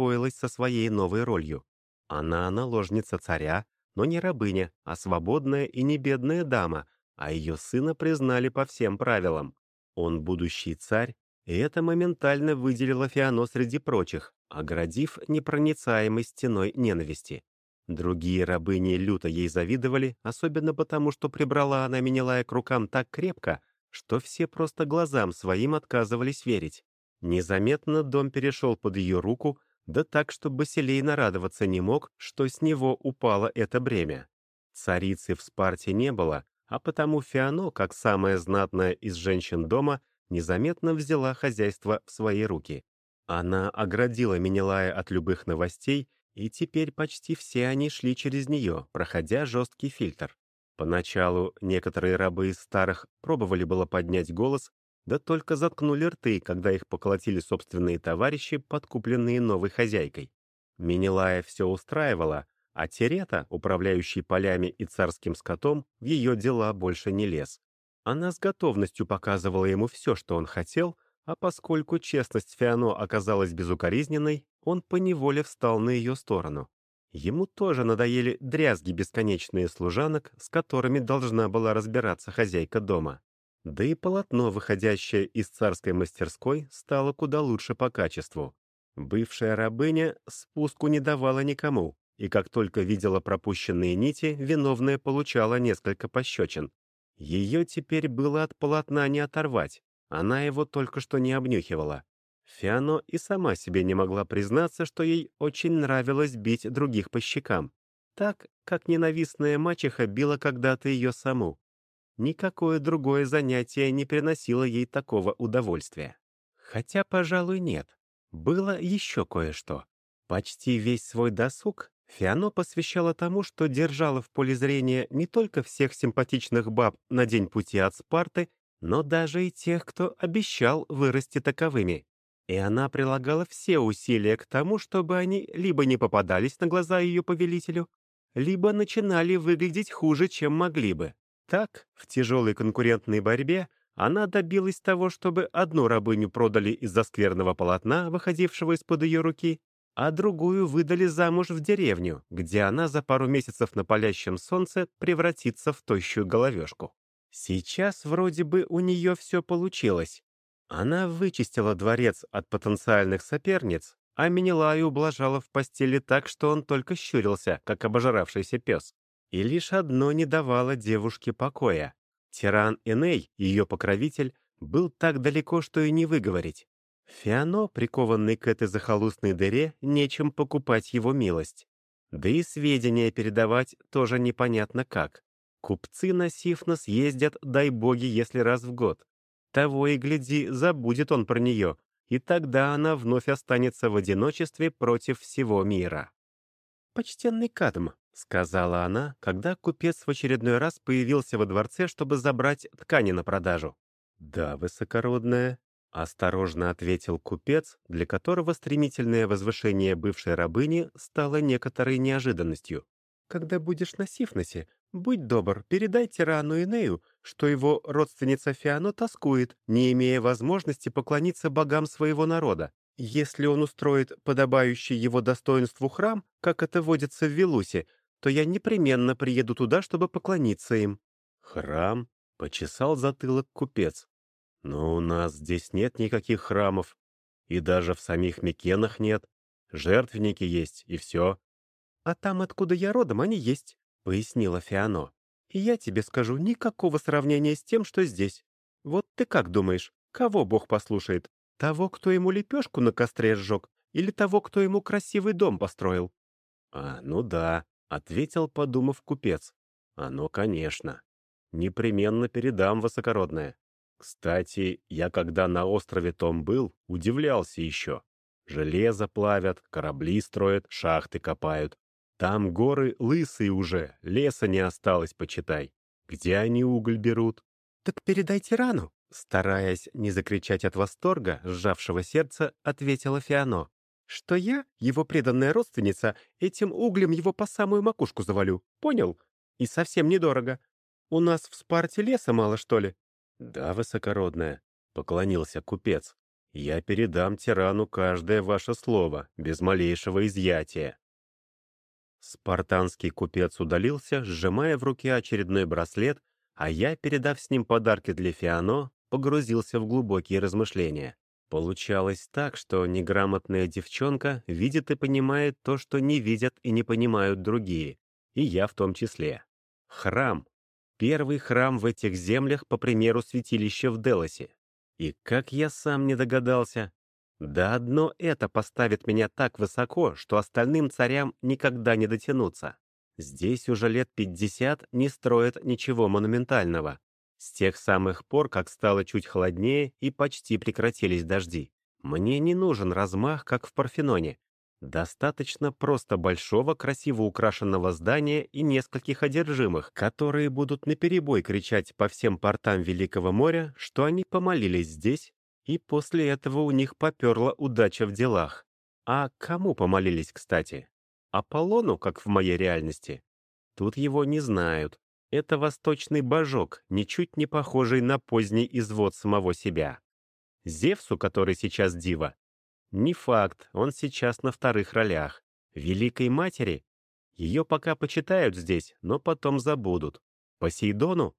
освоилась со своей новой ролью. Она наложница царя, но не рабыня, а свободная и не бедная дама, а ее сына признали по всем правилам. Он будущий царь, и это моментально выделило Фиано среди прочих, оградив непроницаемой стеной ненависти. Другие рабыни люто ей завидовали, особенно потому, что прибрала она Менелая к рукам так крепко, что все просто глазам своим отказывались верить. Незаметно дом перешел под ее руку, да так, что Басилей нарадоваться не мог, что с него упало это бремя. Царицы в Спарте не было, а потому Фиано, как самая знатная из женщин дома, незаметно взяла хозяйство в свои руки. Она оградила Менелая от любых новостей и теперь почти все они шли через нее, проходя жесткий фильтр. Поначалу некоторые рабы из старых пробовали было поднять голос, да только заткнули рты, когда их поколотили собственные товарищи, подкупленные новой хозяйкой. Минилая все устраивала, а Терета, управляющий полями и царским скотом, в ее дела больше не лез. Она с готовностью показывала ему все, что он хотел, а поскольку честность Фиано оказалась безукоризненной, он поневоле встал на ее сторону. Ему тоже надоели дрязги бесконечные служанок, с которыми должна была разбираться хозяйка дома. Да и полотно, выходящее из царской мастерской, стало куда лучше по качеству. Бывшая рабыня спуску не давала никому, и как только видела пропущенные нити, виновная получала несколько пощечин. Ее теперь было от полотна не оторвать, она его только что не обнюхивала. Фиано и сама себе не могла признаться, что ей очень нравилось бить других по щекам, так, как ненавистная мачеха била когда-то ее саму. Никакое другое занятие не приносило ей такого удовольствия. Хотя, пожалуй, нет. Было еще кое-что. Почти весь свой досуг Фиано посвящала тому, что держала в поле зрения не только всех симпатичных баб на день пути от Спарты, но даже и тех, кто обещал вырасти таковыми и она прилагала все усилия к тому, чтобы они либо не попадались на глаза ее повелителю, либо начинали выглядеть хуже, чем могли бы. Так, в тяжелой конкурентной борьбе она добилась того, чтобы одну рабыню продали из-за скверного полотна, выходившего из-под ее руки, а другую выдали замуж в деревню, где она за пару месяцев на палящем солнце превратится в тощую головешку. Сейчас вроде бы у нее все получилось, она вычистила дворец от потенциальных соперниц, а Менелаю ублажала в постели так, что он только щурился, как обожравшийся пес. И лишь одно не давало девушке покоя. Тиран Эней, ее покровитель, был так далеко, что и не выговорить. Фиано, прикованный к этой захолустной дыре, нечем покупать его милость. Да и сведения передавать тоже непонятно как. Купцы на Сифнос ездят, дай боги, если раз в год. Того и гляди, забудет он про нее, и тогда она вновь останется в одиночестве против всего мира. «Почтенный Кадм», — сказала она, когда купец в очередной раз появился во дворце, чтобы забрать ткани на продажу. «Да, высокородная», — осторожно ответил купец, для которого стремительное возвышение бывшей рабыни стало некоторой неожиданностью. «Когда будешь на Сифносе, Будь добр, передай тирану Инею, что его родственница Фиано тоскует, не имея возможности поклониться богам своего народа. Если он устроит подобающий его достоинству храм, как это водится в Вилусе, то я непременно приеду туда, чтобы поклониться им». «Храм?» — почесал затылок купец. «Но у нас здесь нет никаких храмов. И даже в самих Микенах нет. Жертвенники есть, и все». «А там, откуда я родом, они есть. — пояснила Фиано. «И я тебе скажу, никакого сравнения с тем, что здесь. Вот ты как думаешь, кого Бог послушает? Того, кто ему лепешку на костре сжег, или того, кто ему красивый дом построил?» «А, ну да», — ответил, подумав купец. «Оно, конечно. Непременно передам, высокородное. Кстати, я когда на острове Том был, удивлялся еще. Железо плавят, корабли строят, шахты копают. Там горы лысые уже, леса не осталось, почитай. Где они уголь берут? Так передайте рану. Стараясь не закричать от восторга, сжавшего сердце, ответила Фиано. Что я, его преданная родственница, этим углем его по самую макушку завалю. Понял? И совсем недорого. У нас в Спарте леса мало, что ли? Да, высокородная, поклонился купец. Я передам тирану каждое ваше слово, без малейшего изъятия. Спартанский купец удалился, сжимая в руке очередной браслет, а я, передав с ним подарки для Фиано, погрузился в глубокие размышления. Получалось так, что неграмотная девчонка видит и понимает то, что не видят и не понимают другие, и я в том числе. Храм. Первый храм в этих землях, по примеру святилища в Делосе. И как я сам не догадался, да одно это поставит меня так высоко, что остальным царям никогда не дотянуться. Здесь уже лет пятьдесят не строят ничего монументального. С тех самых пор, как стало чуть холоднее и почти прекратились дожди. Мне не нужен размах, как в Парфеноне. Достаточно просто большого, красиво украшенного здания и нескольких одержимых, которые будут наперебой кричать по всем портам Великого моря, что они помолились здесь и после этого у них поперла удача в делах. А кому помолились, кстати? Аполлону, как в моей реальности? Тут его не знают. Это восточный божок, ничуть не похожий на поздний извод самого себя. Зевсу, который сейчас дива? Не факт, он сейчас на вторых ролях. Великой матери? Ее пока почитают здесь, но потом забудут. Посейдону?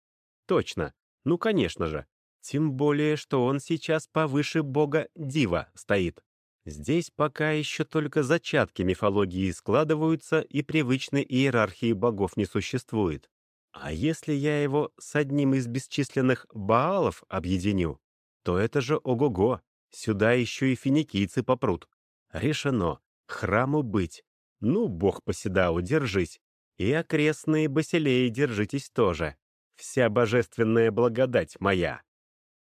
Точно. Ну, конечно же. Тем более, что он сейчас повыше бога Дива стоит. Здесь пока еще только зачатки мифологии складываются, и привычной иерархии богов не существует. А если я его с одним из бесчисленных Баалов объединю, то это же ого-го, сюда еще и финикийцы попрут. Решено, храму быть. Ну, бог Поседау, держись. И окрестные Басилеи держитесь тоже. Вся божественная благодать моя.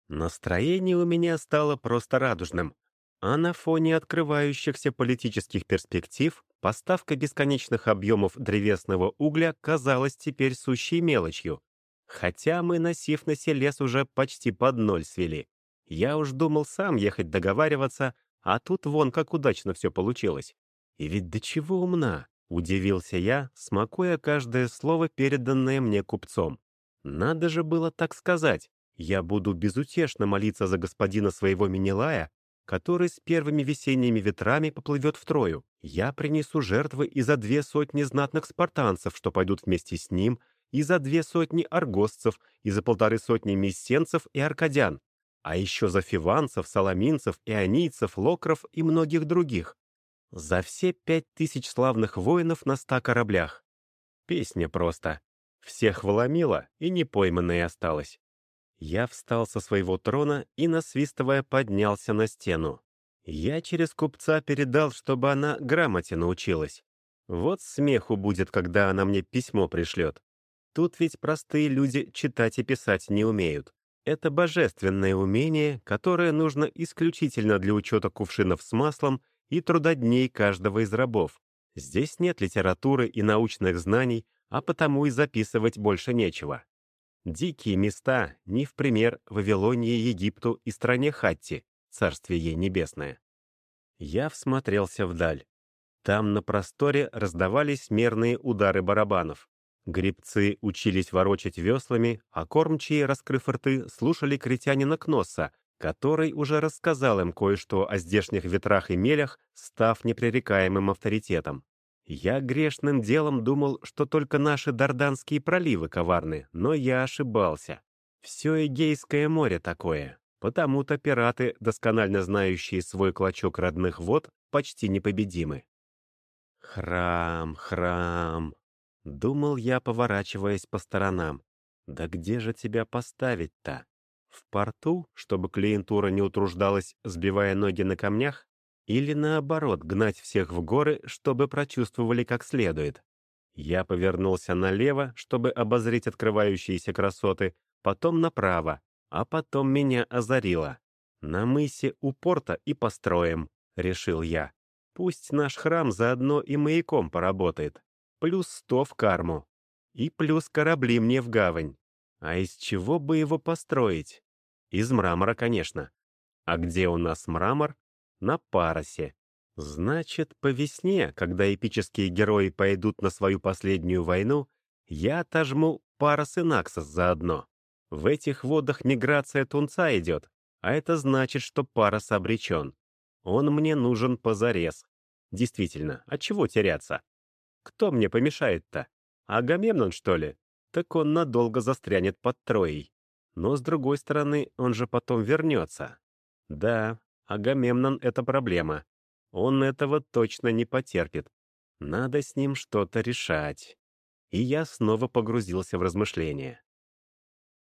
Настроение у меня стало просто радужным, а на фоне открывающихся политических перспектив поставка бесконечных объемов древесного угля казалась теперь сущей мелочью. Хотя мы на Сифносе лес уже почти под ноль свели. Я уж думал сам ехать договариваться, а тут вон как удачно все получилось. И ведь до чего умна, удивился я, смакуя каждое слово, переданное мне купцом. Надо же было так сказать. Я буду безутешно молиться за господина своего Минилая, который с первыми весенними ветрами поплывет в Трою. Я принесу жертвы и за две сотни знатных спартанцев, что пойдут вместе с ним, и за две сотни аргостцев, и за полторы сотни мессенцев и аркадян, а еще за фиванцев, соломинцев, ионийцев, локров и многих других. За все пять тысяч славных воинов на ста кораблях. Песня просто. Всех вломила, и не пойманной осталось. Я встал со своего трона и, насвистывая, поднялся на стену. Я через купца передал, чтобы она грамоте научилась. Вот смеху будет, когда она мне письмо пришлет. Тут ведь простые люди читать и писать не умеют. Это божественное умение, которое нужно исключительно для учета кувшинов с маслом и трудодней каждого из рабов. Здесь нет литературы и научных знаний, а потому и записывать больше нечего. Дикие места, не в пример Вавилонии, Египту и стране Хатти, царствие ей небесное. Я всмотрелся вдаль. Там на просторе раздавались мерные удары барабанов. Грибцы учились ворочать веслами, а кормчие, раскрыв рты, слушали критянина Кносса, который уже рассказал им кое-что о здешних ветрах и мелях, став непререкаемым авторитетом. Я грешным делом думал, что только наши Дарданские проливы коварны, но я ошибался. Все Эгейское море такое. Потому-то пираты, досконально знающие свой клочок родных вод, почти непобедимы. «Храм, храм!» — думал я, поворачиваясь по сторонам. «Да где же тебя поставить-то? В порту, чтобы клиентура не утруждалась, сбивая ноги на камнях? Или наоборот, гнать всех в горы, чтобы прочувствовали как следует. Я повернулся налево, чтобы обозреть открывающиеся красоты, потом направо, а потом меня озарило. На мысе у порта и построим, решил я. Пусть наш храм заодно и маяком поработает. Плюс сто в карму. И плюс корабли мне в гавань. А из чего бы его построить? Из мрамора, конечно. А где у нас мрамор? на Паросе. Значит, по весне, когда эпические герои пойдут на свою последнюю войну, я отожму Парос и Наксос заодно. В этих водах миграция тунца идет, а это значит, что Парос обречен. Он мне нужен позарез. Действительно, от чего теряться? Кто мне помешает-то? Агамемнон, что ли? Так он надолго застрянет под Троей. Но, с другой стороны, он же потом вернется. Да, Агамемнон — это проблема. Он этого точно не потерпит. Надо с ним что-то решать. И я снова погрузился в размышления.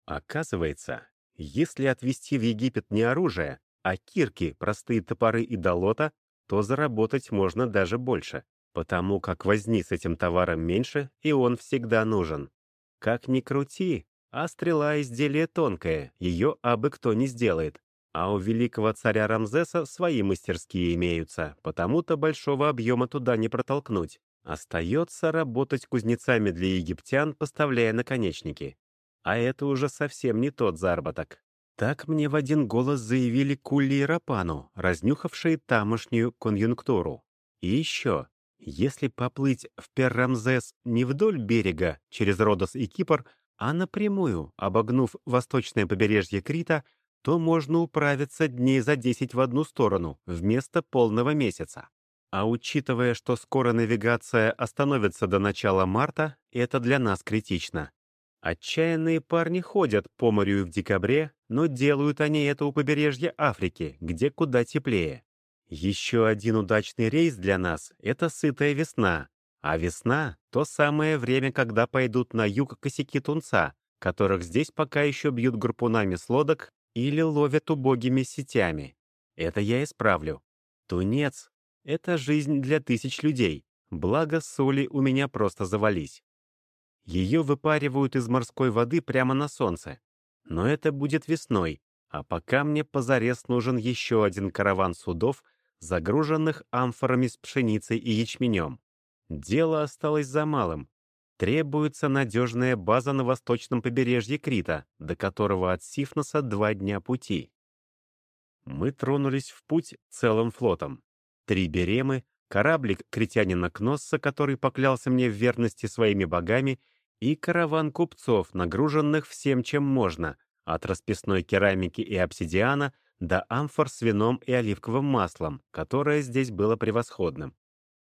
Оказывается, если отвезти в Египет не оружие, а кирки, простые топоры и долота, то заработать можно даже больше, потому как возни с этим товаром меньше, и он всегда нужен. Как ни крути, а стрела изделие тонкое, ее абы кто не сделает. А у великого царя Рамзеса свои мастерские имеются, потому-то большого объема туда не протолкнуть. Остается работать кузнецами для египтян, поставляя наконечники. А это уже совсем не тот заработок. Так мне в один голос заявили Кулли и Рапану, разнюхавшие тамошнюю конъюнктуру. И еще, если поплыть в Перрамзес не вдоль берега, через Родос и Кипр, а напрямую, обогнув восточное побережье Крита, то можно управиться дней за 10 в одну сторону, вместо полного месяца. А учитывая, что скоро навигация остановится до начала марта, это для нас критично. Отчаянные парни ходят по морю в декабре, но делают они это у побережья Африки, где куда теплее. Еще один удачный рейс для нас — это сытая весна. А весна — то самое время, когда пойдут на юг косяки тунца, которых здесь пока еще бьют гарпунами с лодок или ловят убогими сетями. Это я исправлю. Тунец — это жизнь для тысяч людей, благо соли у меня просто завались. Ее выпаривают из морской воды прямо на солнце. Но это будет весной, а пока мне позарез нужен еще один караван судов, загруженных амфорами с пшеницей и ячменем. Дело осталось за малым. Требуется надежная база на восточном побережье Крита, до которого от Сифноса два дня пути. Мы тронулись в путь целым флотом. Три беремы, кораблик критянина Кносса, который поклялся мне в верности своими богами, и караван купцов, нагруженных всем, чем можно, от расписной керамики и обсидиана до амфор с вином и оливковым маслом, которое здесь было превосходным.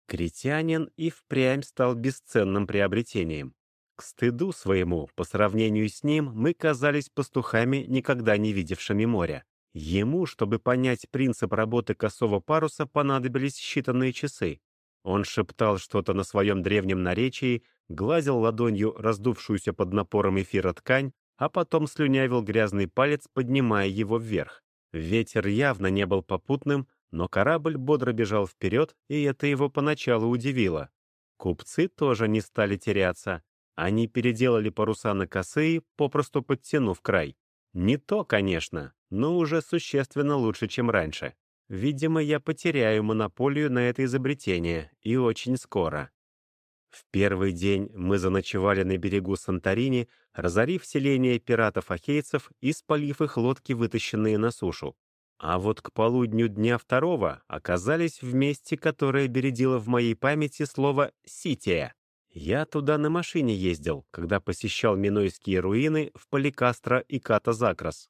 Критянин и впрямь стал бесценным приобретением. К стыду своему, по сравнению с ним, мы казались пастухами, никогда не видевшими моря. Ему, чтобы понять принцип работы косого паруса, понадобились считанные часы. Он шептал что-то на своем древнем наречии, гладил ладонью раздувшуюся под напором эфира ткань, а потом слюнявил грязный палец, поднимая его вверх. Ветер явно не был попутным, но корабль бодро бежал вперед, и это его поначалу удивило. Купцы тоже не стали теряться. Они переделали паруса на косые, попросту подтянув край. Не то, конечно, но уже существенно лучше, чем раньше. Видимо, я потеряю монополию на это изобретение, и очень скоро. В первый день мы заночевали на берегу Санторини, разорив селение пиратов-ахейцев и спалив их лодки, вытащенные на сушу. А вот к полудню дня второго оказались в месте, которое бередило в моей памяти слово «Сития». Я туда на машине ездил, когда посещал Минойские руины в Поликастро и Ката-Закрас.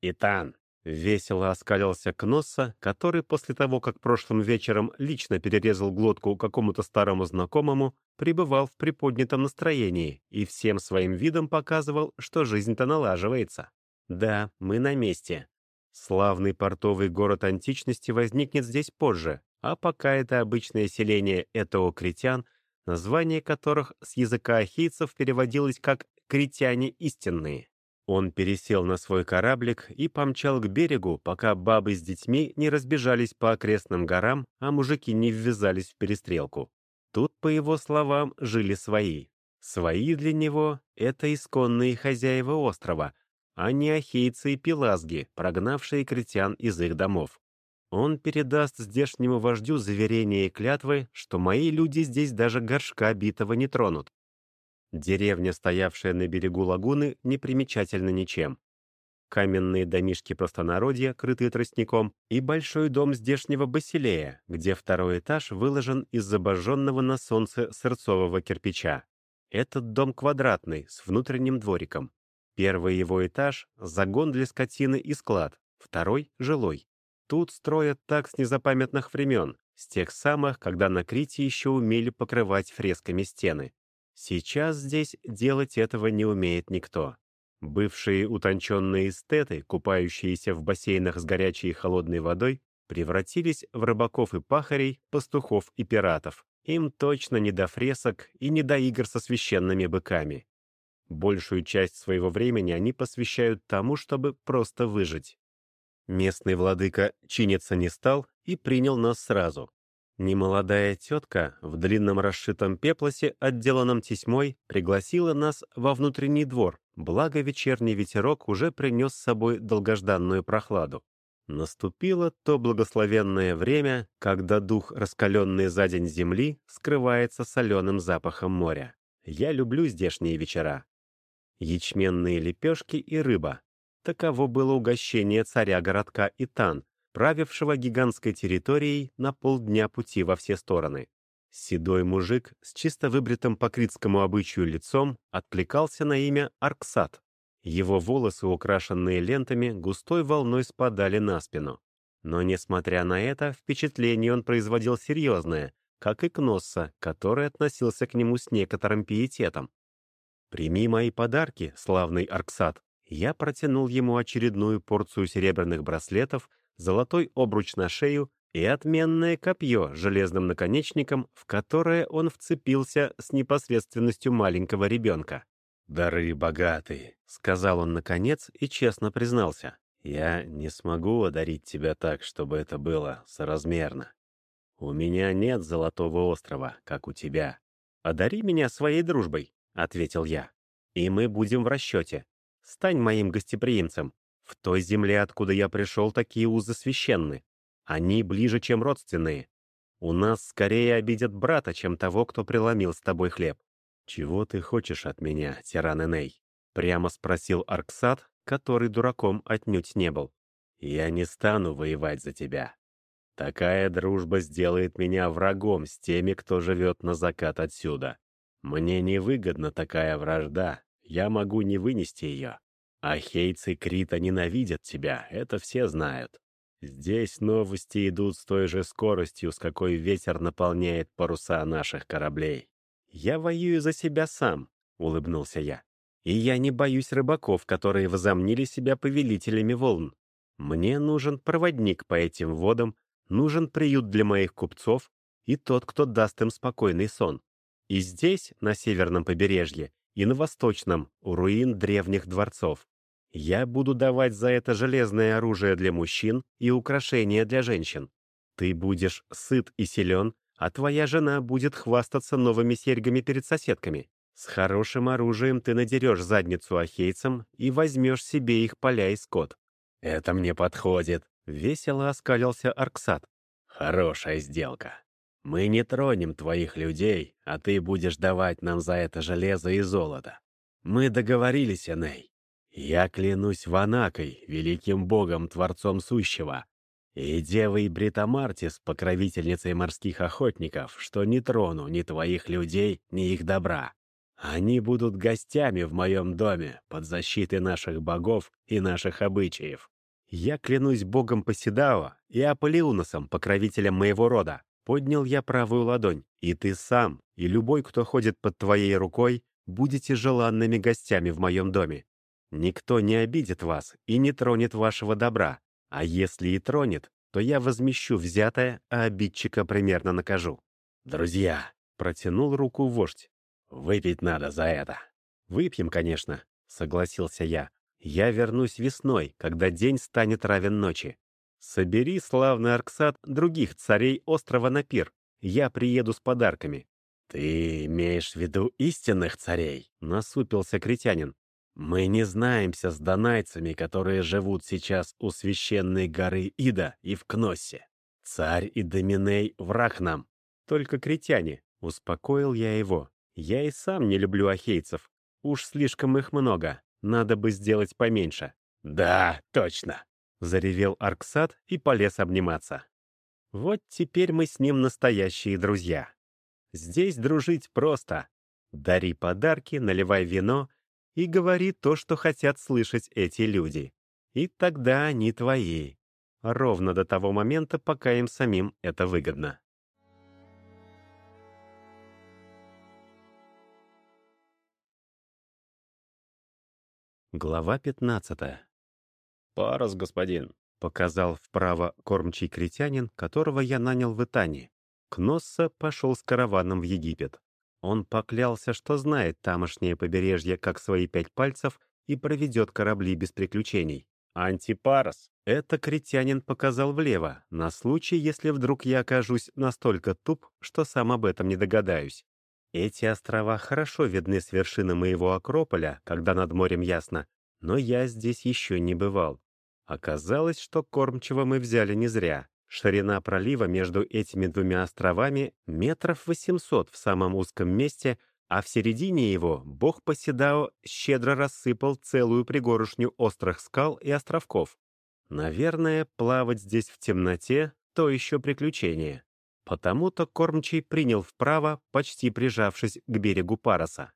«Итан!» — весело оскалился Кносса, который после того, как прошлым вечером лично перерезал глотку какому-то старому знакомому, пребывал в приподнятом настроении и всем своим видом показывал, что жизнь-то налаживается. «Да, мы на месте. Славный портовый город античности возникнет здесь позже, а пока это обычное селение этоокритян, название которых с языка ахийцев переводилось как «критяне истинные». Он пересел на свой кораблик и помчал к берегу, пока бабы с детьми не разбежались по окрестным горам, а мужики не ввязались в перестрелку. Тут, по его словам, жили свои. Свои для него — это исконные хозяева острова, а не ахейцы и пелазги, прогнавшие критян из их домов. Он передаст здешнему вождю заверение и клятвы, что мои люди здесь даже горшка битого не тронут. Деревня, стоявшая на берегу лагуны, не примечательна ничем. Каменные домишки простонародья, крытые тростником, и большой дом здешнего Басилея, где второй этаж выложен из обожженного на солнце сырцового кирпича. Этот дом квадратный, с внутренним двориком. Первый его этаж — загон для скотины и склад, второй — жилой. Тут строят так с незапамятных времен, с тех самых, когда на Крите еще умели покрывать фресками стены. Сейчас здесь делать этого не умеет никто. Бывшие утонченные эстеты, купающиеся в бассейнах с горячей и холодной водой, превратились в рыбаков и пахарей, пастухов и пиратов. Им точно не до фресок и не до игр со священными быками. Большую часть своего времени они посвящают тому, чтобы просто выжить. Местный владыка чиниться не стал и принял нас сразу. Немолодая тетка в длинном расшитом пеплосе, отделанном тесьмой, пригласила нас во внутренний двор, благо вечерний ветерок уже принес с собой долгожданную прохладу. Наступило то благословенное время, когда дух, раскаленный за день земли, скрывается соленым запахом моря. Я люблю здешние вечера. Ячменные лепешки и рыба. Таково было угощение царя городка Итан, правившего гигантской территорией на полдня пути во все стороны. Седой мужик с чисто выбритым по критскому обычаю лицом откликался на имя Арксат. Его волосы, украшенные лентами, густой волной спадали на спину. Но, несмотря на это, впечатление он производил серьезное, как и Кносса, который относился к нему с некоторым пиететом. «Прими мои подарки, славный Арксат». Я протянул ему очередную порцию серебряных браслетов, золотой обруч на шею и отменное копье с железным наконечником, в которое он вцепился с непосредственностью маленького ребенка. «Дары богатые», — сказал он наконец и честно признался. «Я не смогу одарить тебя так, чтобы это было соразмерно. У меня нет золотого острова, как у тебя. Одари меня своей дружбой», — ответил я. «И мы будем в расчете. Стань моим гостеприимцем. В той земле, откуда я пришел, такие узы священны. Они ближе, чем родственные. У нас скорее обидят брата, чем того, кто преломил с тобой хлеб. «Чего ты хочешь от меня, тиран Эней?» — прямо спросил Арксат, который дураком отнюдь не был. «Я не стану воевать за тебя. Такая дружба сделает меня врагом с теми, кто живет на закат отсюда. Мне невыгодна такая вражда, я могу не вынести ее. А хейцы Крита ненавидят тебя, это все знают. Здесь новости идут с той же скоростью, с какой ветер наполняет паруса наших кораблей. «Я воюю за себя сам», — улыбнулся я. «И я не боюсь рыбаков, которые возомнили себя повелителями волн. Мне нужен проводник по этим водам, нужен приют для моих купцов и тот, кто даст им спокойный сон. И здесь, на северном побережье, и на восточном, у руин древних дворцов. Я буду давать за это железное оружие для мужчин и украшения для женщин. Ты будешь сыт и силен, а твоя жена будет хвастаться новыми серьгами перед соседками. С хорошим оружием ты надерешь задницу ахейцам и возьмешь себе их поля и скот. «Это мне подходит», — весело оскалился Арксат. «Хорошая сделка. Мы не тронем твоих людей, а ты будешь давать нам за это железо и золото. Мы договорились, Эней. Я клянусь Ванакой, великим богом, творцом сущего, и девой Бритомартис, покровительницей морских охотников, что не трону ни твоих людей, ни их добра. Они будут гостями в моем доме под защитой наших богов и наших обычаев. Я клянусь богом Поседао и Аполеуносом, покровителем моего рода. Поднял я правую ладонь, и ты сам, и любой, кто ходит под твоей рукой, будете желанными гостями в моем доме. Никто не обидит вас и не тронет вашего добра, а если и тронет, то я возмещу взятое, а обидчика примерно накажу. Друзья, протянул руку вождь. Выпить надо за это. Выпьем, конечно, согласился я. Я вернусь весной, когда день станет равен ночи. Собери, славный Арксат, других царей острова на пир. Я приеду с подарками. Ты имеешь в виду истинных царей? Насупился критянин. Мы не знаемся с донайцами, которые живут сейчас у священной горы Ида и в Кноссе. Царь и Доминей — враг нам. Только критяне. Успокоил я его. Я и сам не люблю ахейцев. Уж слишком их много. Надо бы сделать поменьше. Да, точно. Заревел Арксат и полез обниматься. Вот теперь мы с ним настоящие друзья. Здесь дружить просто. Дари подарки, наливай вино — и говори то, что хотят слышать эти люди. и тогда они твои. Ровно до того момента, пока им самим это выгодно. Глава 15. «Парус, господин», — показал вправо кормчий критянин, которого я нанял в Итане. Кносса пошел с караваном в Египет. Он поклялся, что знает тамошнее побережье как свои пять пальцев и проведет корабли без приключений. Антипарос. Это критянин показал влево, на случай, если вдруг я окажусь настолько туп, что сам об этом не догадаюсь. Эти острова хорошо видны с вершины моего Акрополя, когда над морем ясно, но я здесь еще не бывал. Оказалось, что кормчего мы взяли не зря. Ширина пролива между этими двумя островами метров 800 в самом узком месте, а в середине его бог Поседао щедро рассыпал целую пригорушню острых скал и островков. Наверное, плавать здесь в темноте — то еще приключение. Потому-то кормчий принял вправо, почти прижавшись к берегу Пароса.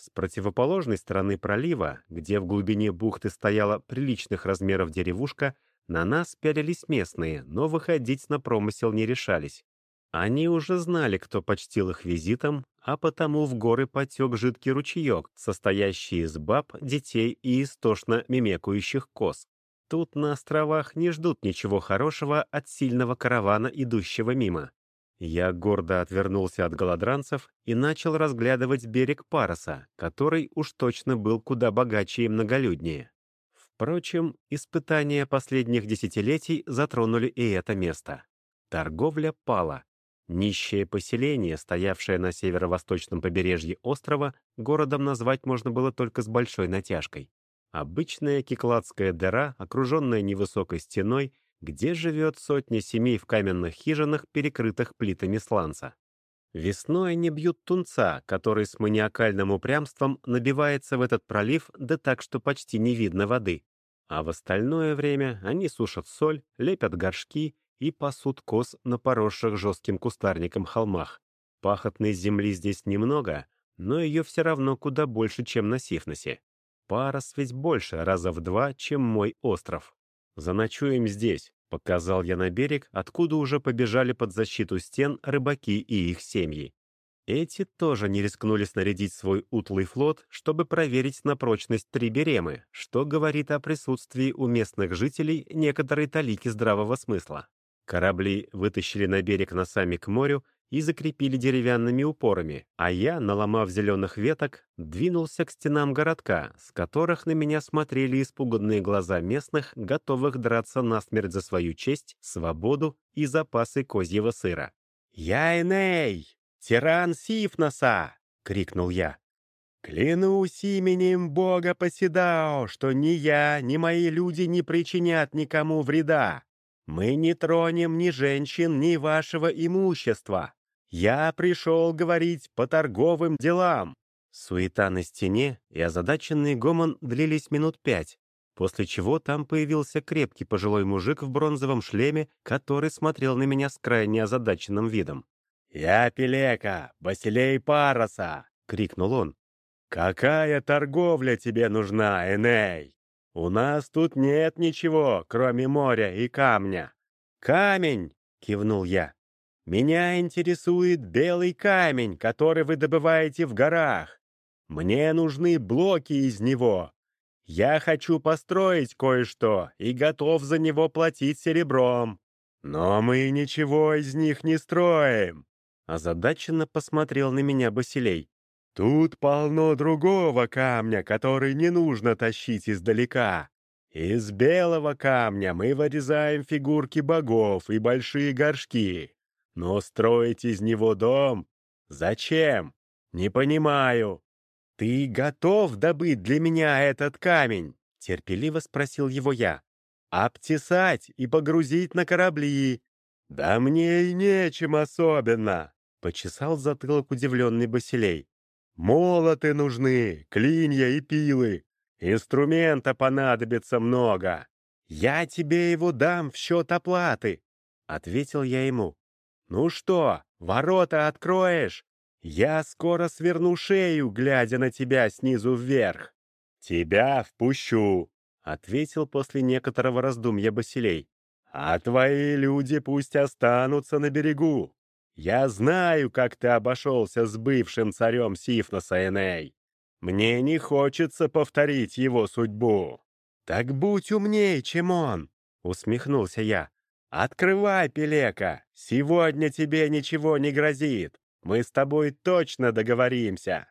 С противоположной стороны пролива, где в глубине бухты стояла приличных размеров деревушка, на нас пялились местные, но выходить на промысел не решались. Они уже знали, кто почтил их визитом, а потому в горы потек жидкий ручеек, состоящий из баб, детей и истошно мимекающих коз. Тут на островах не ждут ничего хорошего от сильного каравана, идущего мимо. Я гордо отвернулся от голодранцев и начал разглядывать берег Пароса, который уж точно был куда богаче и многолюднее. Впрочем, испытания последних десятилетий затронули и это место. Торговля пала. Нищее поселение, стоявшее на северо-восточном побережье острова, городом назвать можно было только с большой натяжкой. Обычная кикладская дыра, окруженная невысокой стеной, где живет сотня семей в каменных хижинах, перекрытых плитами сланца. Весной они бьют тунца, который с маниакальным упрямством набивается в этот пролив, да так, что почти не видно воды. А в остальное время они сушат соль, лепят горшки и пасут коз на поросших жестким кустарником холмах. Пахотной земли здесь немного, но ее все равно куда больше, чем на Сифносе. Парос ведь больше, раза в два, чем мой остров. Заночуем здесь, Показал я на берег, откуда уже побежали под защиту стен рыбаки и их семьи. Эти тоже не рискнули снарядить свой утлый флот, чтобы проверить на прочность Триберемы, что говорит о присутствии у местных жителей некоторой талики здравого смысла. Корабли вытащили на берег носами к морю и закрепили деревянными упорами, а я, наломав зеленых веток, двинулся к стенам городка, с которых на меня смотрели испуганные глаза местных, готовых драться насмерть за свою честь, свободу и запасы козьего сыра. «Я Эней! Тиран Сифноса!» — крикнул я. «Клянусь именем Бога Поседао, что ни я, ни мои люди не причинят никому вреда. Мы не тронем ни женщин, ни вашего имущества. «Я пришел говорить по торговым делам!» Суета на стене и озадаченный гомон длились минут пять, после чего там появился крепкий пожилой мужик в бронзовом шлеме, который смотрел на меня с крайне озадаченным видом. «Я Пелека, Басилей Пароса!» — крикнул он. «Какая торговля тебе нужна, Эней? У нас тут нет ничего, кроме моря и камня». «Камень!» — кивнул я. Меня интересует белый камень, который вы добываете в горах. Мне нужны блоки из него. Я хочу построить кое-что и готов за него платить серебром. Но мы ничего из них не строим. Озадаченно посмотрел на меня Басилей. Тут полно другого камня, который не нужно тащить издалека. Из белого камня мы вырезаем фигурки богов и большие горшки. Но строить из него дом? Зачем? Не понимаю. Ты готов добыть для меня этот камень? Терпеливо спросил его я. Обтесать и погрузить на корабли. Да мне и нечем особенно. Почесал затылок удивленный Басилей. Молоты нужны, клинья и пилы. Инструмента понадобится много. Я тебе его дам в счет оплаты, — ответил я ему. «Ну что, ворота откроешь? Я скоро сверну шею, глядя на тебя снизу вверх. Тебя впущу, ответил после некоторого раздумья Басилей. «А твои люди пусть останутся на берегу. Я знаю, как ты обошелся с бывшим царем Сифноса Эней. Мне не хочется повторить его судьбу». «Так будь умней, чем он!» — усмехнулся я. «Открывай, Пелека! Сегодня тебе ничего не грозит! Мы с тобой точно договоримся!»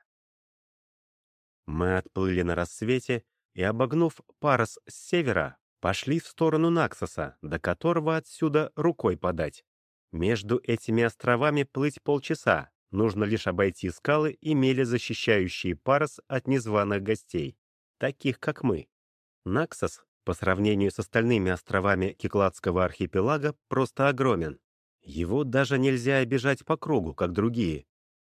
Мы отплыли на рассвете и, обогнув Парус с севера, пошли в сторону Наксоса, до которого отсюда рукой подать. Между этими островами плыть полчаса, нужно лишь обойти скалы и мели, защищающие Парус от незваных гостей, таких как мы. Наксос по сравнению с остальными островами Кикладского архипелага просто огромен. Его даже нельзя обижать по кругу, как другие.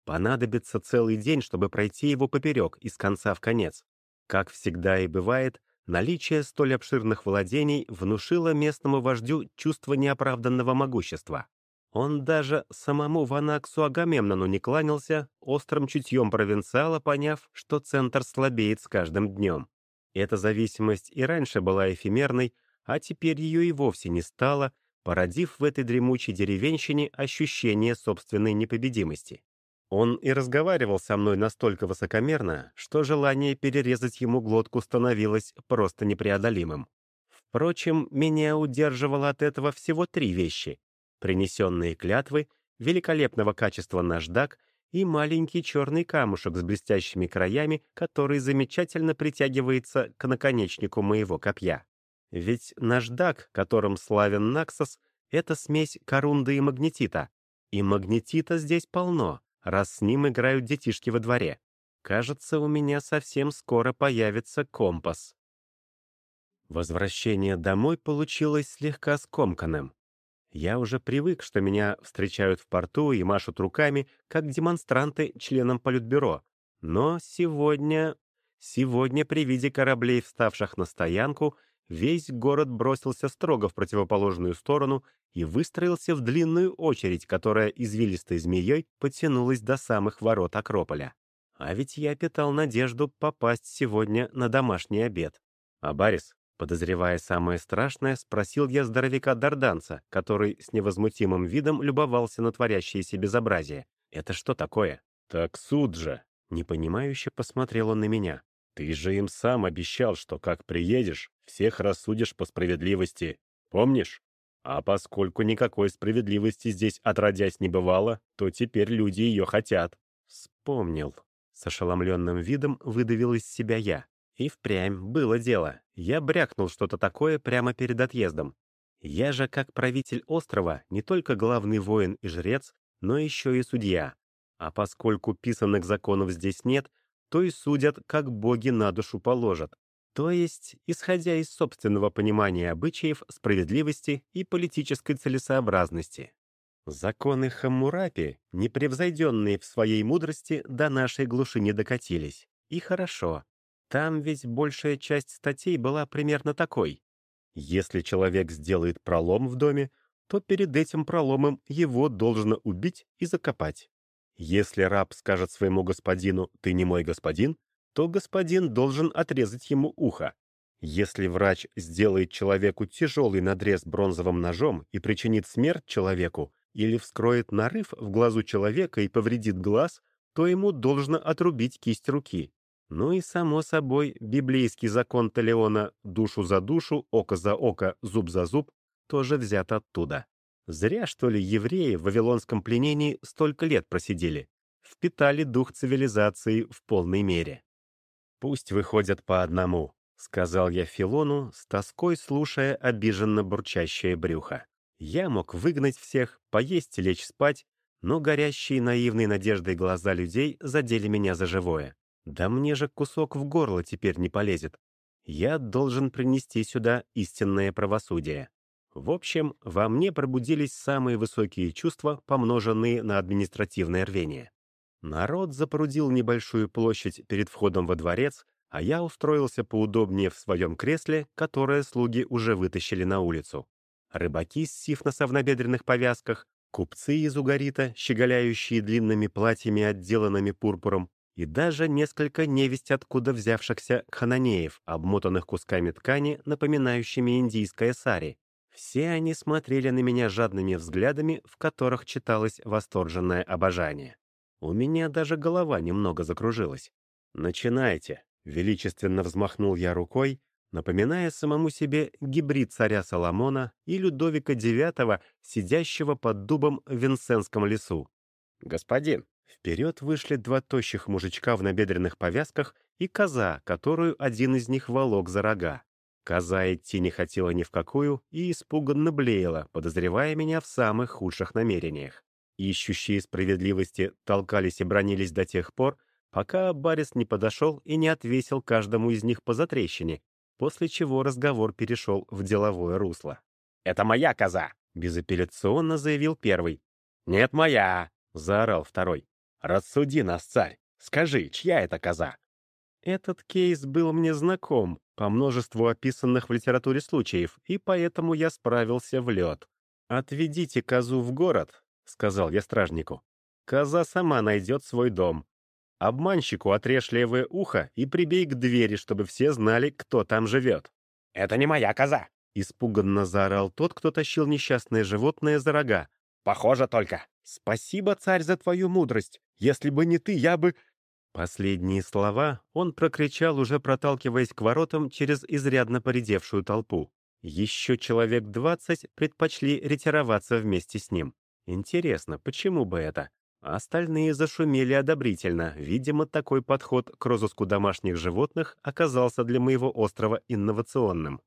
Понадобится целый день, чтобы пройти его поперек, из конца в конец. Как всегда и бывает, наличие столь обширных владений внушило местному вождю чувство неоправданного могущества. Он даже самому Ванаксу Агамемнону не кланялся, острым чутьем провинциала, поняв, что центр слабеет с каждым днем. Эта зависимость и раньше была эфемерной, а теперь ее и вовсе не стало, породив в этой дремучей деревенщине ощущение собственной непобедимости. Он и разговаривал со мной настолько высокомерно, что желание перерезать ему глотку становилось просто непреодолимым. Впрочем, меня удерживало от этого всего три вещи. Принесенные клятвы, великолепного качества наждак и маленький черный камушек с блестящими краями, который замечательно притягивается к наконечнику моего копья. Ведь наждак, которым славен Наксос, это смесь корунда и магнетита. И магнетита здесь полно, раз с ним играют детишки во дворе. Кажется, у меня совсем скоро появится компас. Возвращение домой получилось слегка скомканным. Я уже привык, что меня встречают в порту и машут руками, как демонстранты членам Политбюро. Но сегодня... Сегодня при виде кораблей, вставших на стоянку, весь город бросился строго в противоположную сторону и выстроился в длинную очередь, которая извилистой змеей потянулась до самых ворот Акрополя. А ведь я питал надежду попасть сегодня на домашний обед. А Барис, Подозревая самое страшное, спросил я здоровяка Дарданца, который с невозмутимым видом любовался на творящееся безобразие. «Это что такое?» «Так суд же!» Непонимающе посмотрел он на меня. «Ты же им сам обещал, что как приедешь, всех рассудишь по справедливости. Помнишь? А поскольку никакой справедливости здесь отродясь не бывало, то теперь люди ее хотят». «Вспомнил». С ошеломленным видом выдавил из себя я. И впрямь было дело. Я брякнул что-то такое прямо перед отъездом. Я же, как правитель острова, не только главный воин и жрец, но еще и судья. А поскольку писанных законов здесь нет, то и судят, как боги на душу положат. То есть, исходя из собственного понимания обычаев, справедливости и политической целесообразности. Законы Хаммурапи, непревзойденные в своей мудрости, до нашей глуши не докатились. И хорошо. Там ведь большая часть статей была примерно такой. Если человек сделает пролом в доме, то перед этим проломом его должно убить и закопать. Если раб скажет своему господину «ты не мой господин», то господин должен отрезать ему ухо. Если врач сделает человеку тяжелый надрез бронзовым ножом и причинит смерть человеку, или вскроет нарыв в глазу человека и повредит глаз, то ему должно отрубить кисть руки. Ну и, само собой, библейский закон Талеона «душу за душу, око за око, зуб за зуб» тоже взят оттуда. Зря, что ли, евреи в вавилонском пленении столько лет просидели. Впитали дух цивилизации в полной мере. «Пусть выходят по одному», — сказал я Филону, с тоской слушая обиженно бурчащее брюхо. Я мог выгнать всех, поесть лечь спать, но горящие наивной надеждой глаза людей задели меня за живое. Да мне же кусок в горло теперь не полезет. Я должен принести сюда истинное правосудие. В общем, во мне пробудились самые высокие чувства, помноженные на административное рвение. Народ запрудил небольшую площадь перед входом во дворец, а я устроился поудобнее в своем кресле, которое слуги уже вытащили на улицу. Рыбаки с сифноса в набедренных повязках, купцы из угарита, щеголяющие длинными платьями, отделанными пурпуром, и даже несколько невесть откуда взявшихся хананеев, обмотанных кусками ткани, напоминающими индийское сари. Все они смотрели на меня жадными взглядами, в которых читалось восторженное обожание. У меня даже голова немного закружилась. «Начинайте», — величественно взмахнул я рукой, напоминая самому себе гибрид царя Соломона и Людовика IX, сидящего под дубом в Винсенском лесу. «Господин!» Вперед вышли два тощих мужичка в набедренных повязках и коза, которую один из них волок за рога. Коза идти не хотела ни в какую и испуганно блеяла, подозревая меня в самых худших намерениях. Ищущие справедливости толкались и бронились до тех пор, пока Барис не подошел и не отвесил каждому из них по затрещине, после чего разговор перешел в деловое русло. «Это моя коза!» — безапелляционно заявил первый. «Нет, моя!» — заорал второй. «Рассуди нас, царь! Скажи, чья это коза?» Этот кейс был мне знаком по множеству описанных в литературе случаев, и поэтому я справился в лед. «Отведите козу в город», — сказал я стражнику. «Коза сама найдет свой дом. Обманщику отрежь левое ухо и прибей к двери, чтобы все знали, кто там живет». «Это не моя коза!» — испуганно заорал тот, кто тащил несчастное животное за рога. «Похоже только!» «Спасибо, царь, за твою мудрость! Если бы не ты, я бы...» Последние слова он прокричал, уже проталкиваясь к воротам через изрядно поредевшую толпу. Еще человек двадцать предпочли ретироваться вместе с ним. Интересно, почему бы это? Остальные зашумели одобрительно. Видимо, такой подход к розыску домашних животных оказался для моего острова инновационным.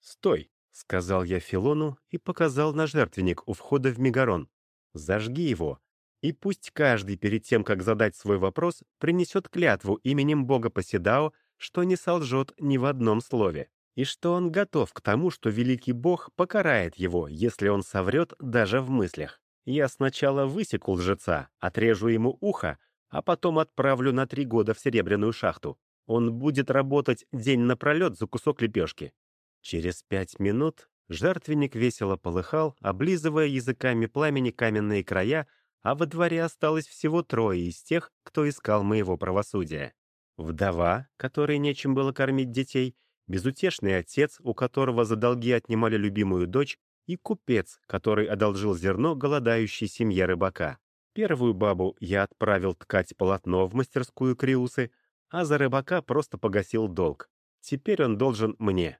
«Стой!» — сказал я Филону и показал на жертвенник у входа в Мегарон. Зажги его, и пусть каждый перед тем, как задать свой вопрос, принесет клятву именем бога Поседао, что не солжет ни в одном слове, и что он готов к тому, что великий бог покарает его, если он соврет даже в мыслях. Я сначала высеку лжеца, отрежу ему ухо, а потом отправлю на три года в серебряную шахту. Он будет работать день напролет за кусок лепешки. Через пять минут Жертвенник весело полыхал, облизывая языками пламени каменные края, а во дворе осталось всего трое из тех, кто искал моего правосудия. Вдова, которой нечем было кормить детей, безутешный отец, у которого за долги отнимали любимую дочь, и купец, который одолжил зерно голодающей семье рыбака. Первую бабу я отправил ткать полотно в мастерскую Криусы, а за рыбака просто погасил долг. Теперь он должен мне.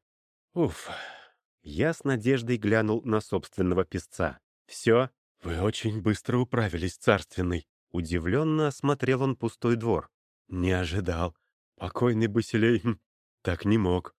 Уф, я с надеждой глянул на собственного песца. «Все? Вы очень быстро управились, царственный!» Удивленно осмотрел он пустой двор. «Не ожидал. Покойный Басилей хм, так не мог».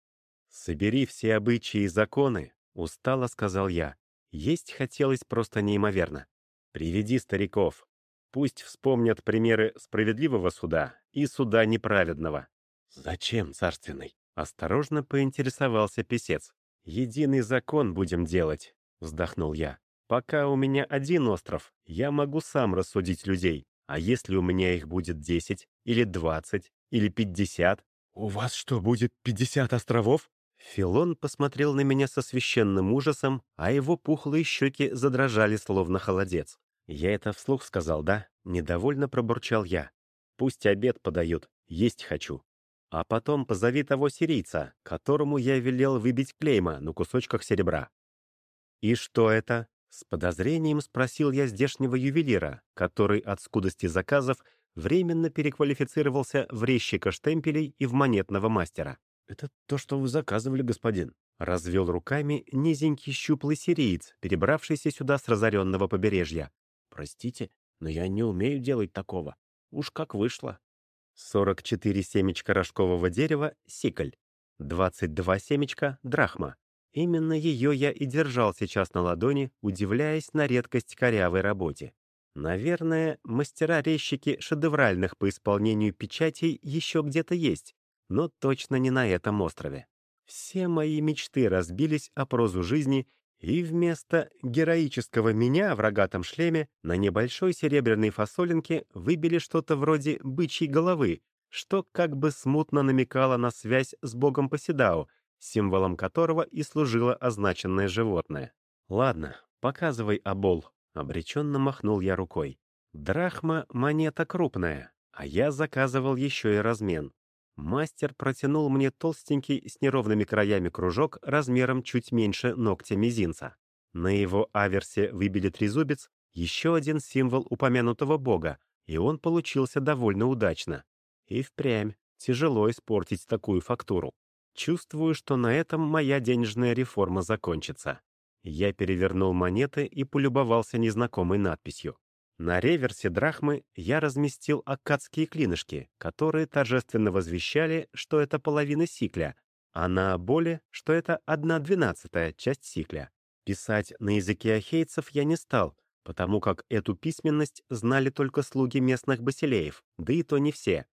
«Собери все обычаи и законы», — устало сказал я. Есть хотелось просто неимоверно. «Приведи стариков. Пусть вспомнят примеры справедливого суда и суда неправедного». «Зачем, царственный?» — осторожно поинтересовался писец. «Единый закон будем делать», — вздохнул я. «Пока у меня один остров, я могу сам рассудить людей. А если у меня их будет десять, или двадцать, или пятьдесят?» «У вас что, будет пятьдесят островов?» Филон посмотрел на меня со священным ужасом, а его пухлые щеки задрожали, словно холодец. «Я это вслух сказал, да?» Недовольно пробурчал я. «Пусть обед подают, есть хочу». А потом позови того сирийца, которому я велел выбить клейма на кусочках серебра. «И что это?» — с подозрением спросил я здешнего ювелира, который от скудости заказов временно переквалифицировался в резчика штемпелей и в монетного мастера. «Это то, что вы заказывали, господин», — развел руками низенький щуплый сириец, перебравшийся сюда с разоренного побережья. «Простите, но я не умею делать такого. Уж как вышло». 44 семечка рожкового дерева — сикль, 22 семечка — драхма. Именно ее я и держал сейчас на ладони, удивляясь на редкость корявой работе. Наверное, мастера-резчики шедевральных по исполнению печатей еще где-то есть, но точно не на этом острове. Все мои мечты разбились о прозу жизни и вместо героического меня в рогатом шлеме на небольшой серебряной фасолинке выбили что-то вроде бычьей головы, что как бы смутно намекало на связь с богом Поседау, символом которого и служило означенное животное. «Ладно, показывай обол», — обреченно махнул я рукой. «Драхма — монета крупная, А я заказывал еще и размен. Мастер протянул мне толстенький с неровными краями кружок размером чуть меньше ногтя мизинца. На его аверсе выбили трезубец, еще один символ упомянутого бога, и он получился довольно удачно. И впрямь тяжело испортить такую фактуру. Чувствую, что на этом моя денежная реформа закончится. Я перевернул монеты и полюбовался незнакомой надписью. На реверсе драхмы я разместил аккадские клинышки, которые торжественно возвещали, что это половина сикля, а на боле, что это одна двенадцатая часть сикля. Писать на языке ахейцев я не стал, потому как эту письменность знали только слуги местных басилеев, да и то не все.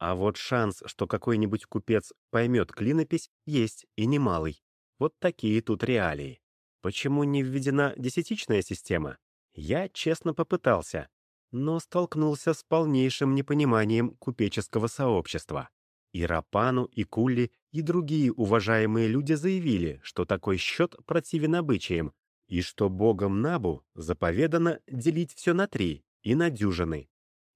А вот шанс, что какой-нибудь купец поймет клинопись, есть и немалый. Вот такие тут реалии. Почему не введена десятичная система? Я честно попытался, но столкнулся с полнейшим непониманием купеческого сообщества. И Рапану, и Кулли, и другие уважаемые люди заявили, что такой счет противен обычаям, и что богам Набу заповедано делить все на три и на дюжины,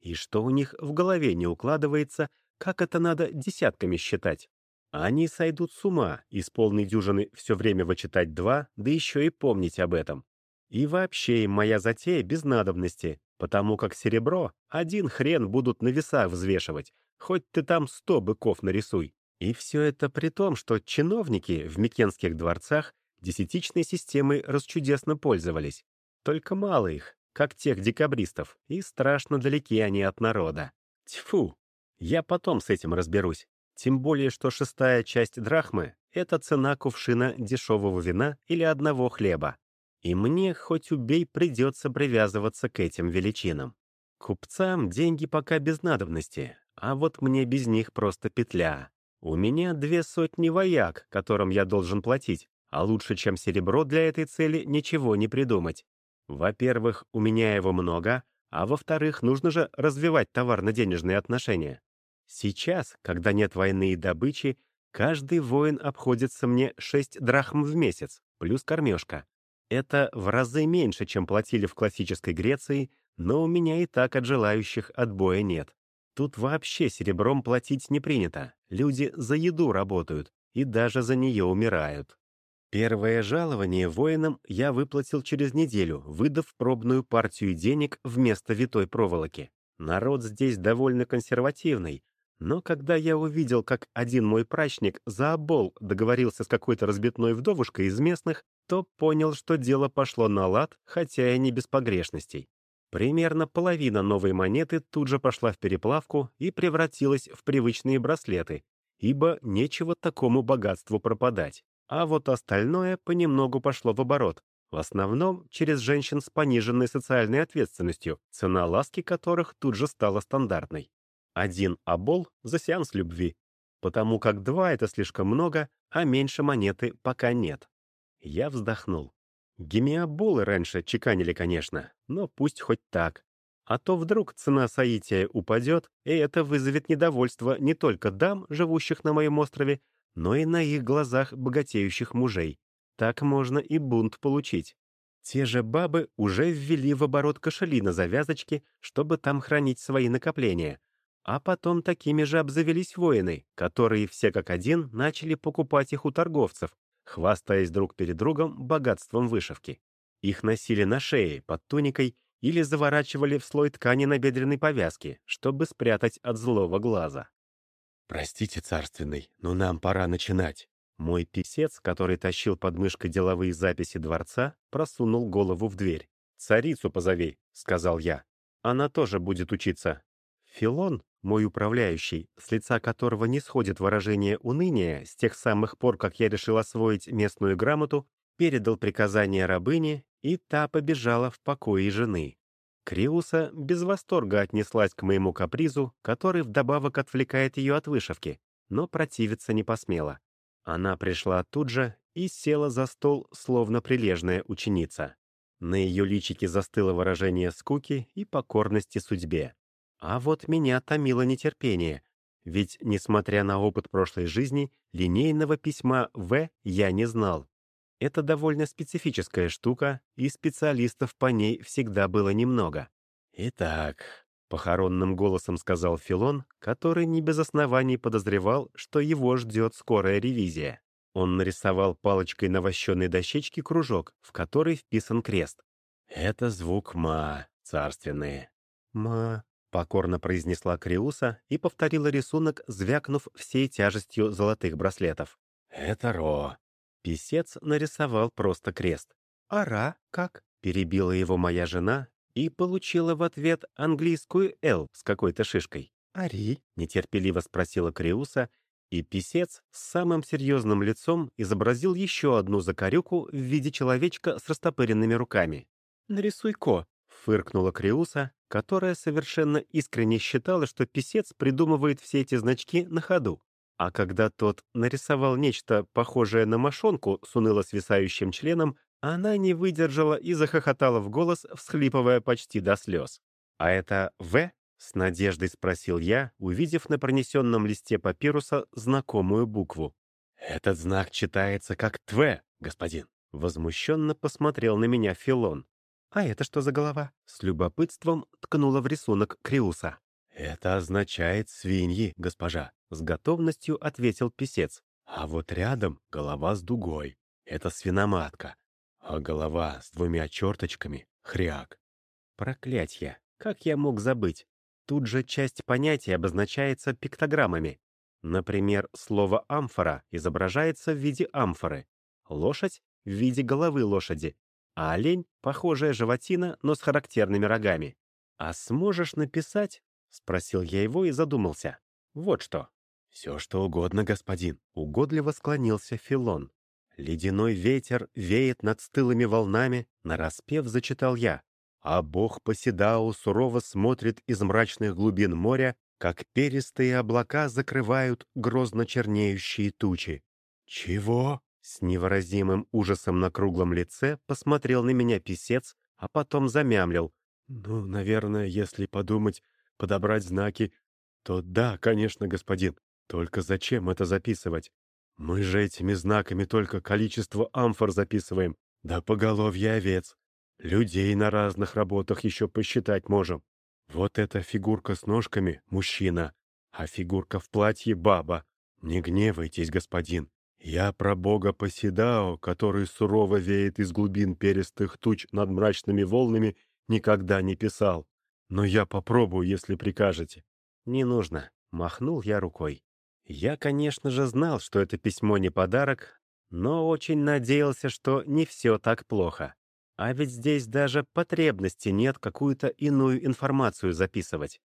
и что у них в голове не укладывается, как это надо десятками считать. Они сойдут с ума из полной дюжины все время вычитать два, да еще и помнить об этом. И вообще им моя затея без надобности, потому как серебро один хрен будут на весах взвешивать, хоть ты там сто быков нарисуй. И все это при том, что чиновники в Микенских дворцах десятичной системой расчудесно пользовались. Только мало их, как тех декабристов, и страшно далеки они от народа. Тьфу! Я потом с этим разберусь. Тем более, что шестая часть драхмы — это цена кувшина дешевого вина или одного хлеба. И мне, хоть убей, придется привязываться к этим величинам. Купцам деньги пока без надобности, а вот мне без них просто петля. У меня две сотни вояк, которым я должен платить, а лучше, чем серебро для этой цели, ничего не придумать. Во-первых, у меня его много, а во-вторых, нужно же развивать товарно-денежные отношения. Сейчас, когда нет войны и добычи, каждый воин обходится мне 6 драхм в месяц, плюс кормежка. Это в разы меньше, чем платили в классической Греции, но у меня и так от желающих отбоя нет. Тут вообще серебром платить не принято. Люди за еду работают и даже за нее умирают. Первое жалование воинам я выплатил через неделю, выдав пробную партию денег вместо витой проволоки. Народ здесь довольно консервативный, но когда я увидел, как один мой прачник за обол договорился с какой-то разбитной вдовушкой из местных, то понял, что дело пошло на лад, хотя и не без погрешностей. Примерно половина новой монеты тут же пошла в переплавку и превратилась в привычные браслеты, ибо нечего такому богатству пропадать. А вот остальное понемногу пошло в оборот, в основном через женщин с пониженной социальной ответственностью, цена ласки которых тут же стала стандартной. Один обол за сеанс любви, потому как два — это слишком много, а меньше монеты пока нет. Я вздохнул. Гемиаболы раньше чеканили, конечно, но пусть хоть так. А то вдруг цена соития упадет, и это вызовет недовольство не только дам, живущих на моем острове, но и на их глазах богатеющих мужей. Так можно и бунт получить. Те же бабы уже ввели в оборот кошели на завязочке, чтобы там хранить свои накопления, а потом такими же обзавелись воины, которые все как один начали покупать их у торговцев, хвастаясь друг перед другом богатством вышивки. Их носили на шее, под туникой или заворачивали в слой ткани на бедренной повязке, чтобы спрятать от злого глаза. «Простите, царственный, но нам пора начинать». Мой писец, который тащил под мышкой деловые записи дворца, просунул голову в дверь. «Царицу позови», — сказал я. «Она тоже будет учиться». Филон, мой управляющий, с лица которого не сходит выражение уныния с тех самых пор, как я решил освоить местную грамоту, передал приказание рабыне, и та побежала в покое жены. Криуса без восторга отнеслась к моему капризу, который вдобавок отвлекает ее от вышивки, но противиться не посмела. Она пришла тут же и села за стол, словно прилежная ученица. На ее личике застыло выражение скуки и покорности судьбе. А вот меня томило нетерпение, ведь, несмотря на опыт прошлой жизни, линейного письма «В» я не знал. Это довольно специфическая штука, и специалистов по ней всегда было немного. Итак, — похоронным голосом сказал Филон, который не без оснований подозревал, что его ждет скорая ревизия. Он нарисовал палочкой на вощеной дощечке кружок, в который вписан крест. «Это звук ма, царственные». «Ма», — покорно произнесла Криуса и повторила рисунок, звякнув всей тяжестью золотых браслетов. «Это ро». Писец нарисовал просто крест. «Ара как?» — перебила его моя жена и получила в ответ английскую «Л» с какой-то шишкой. «Ари?» — нетерпеливо спросила Криуса и писец с самым серьезным лицом изобразил еще одну закорюку в виде человечка с растопыренными руками. «Нарисуй ко», — фыркнула Криуса, которая совершенно искренне считала, что писец придумывает все эти значки на ходу. А когда тот нарисовал нечто похожее на мошонку с уныло свисающим членом, она не выдержала и захохотала в голос, всхлипывая почти до слез. А это «В» С надеждой спросил я, увидев на пронесенном листе папируса знакомую букву. «Этот знак читается как «Тв», господин». Возмущенно посмотрел на меня Филон. «А это что за голова?» С любопытством ткнула в рисунок Криуса. «Это означает свиньи, госпожа», — с готовностью ответил писец. «А вот рядом голова с дугой. Это свиноматка. А голова с двумя черточками — хряк». Проклятье! Как я мог забыть? Тут же часть понятия обозначается пиктограммами. Например, слово «амфора» изображается в виде амфоры, лошадь — в виде головы лошади, а олень — похожая животина, но с характерными рогами. «А сможешь написать?» — спросил я его и задумался. «Вот что». «Все, что угодно, господин», — угодливо склонился Филон. «Ледяной ветер веет над стылыми волнами», — нараспев зачитал я а бог Поседау сурово смотрит из мрачных глубин моря, как перистые облака закрывают грозно чернеющие тучи. «Чего?» — с невыразимым ужасом на круглом лице посмотрел на меня писец, а потом замямлил. «Ну, наверное, если подумать, подобрать знаки, то да, конечно, господин. Только зачем это записывать? Мы же этими знаками только количество амфор записываем, да поголовье овец. Людей на разных работах еще посчитать можем. Вот эта фигурка с ножками — мужчина, а фигурка в платье — баба. Не гневайтесь, господин. Я про бога Поседао, который сурово веет из глубин перистых туч над мрачными волнами, никогда не писал. Но я попробую, если прикажете. Не нужно. Махнул я рукой. Я, конечно же, знал, что это письмо не подарок, но очень надеялся, что не все так плохо. А ведь здесь даже потребности нет какую-то иную информацию записывать.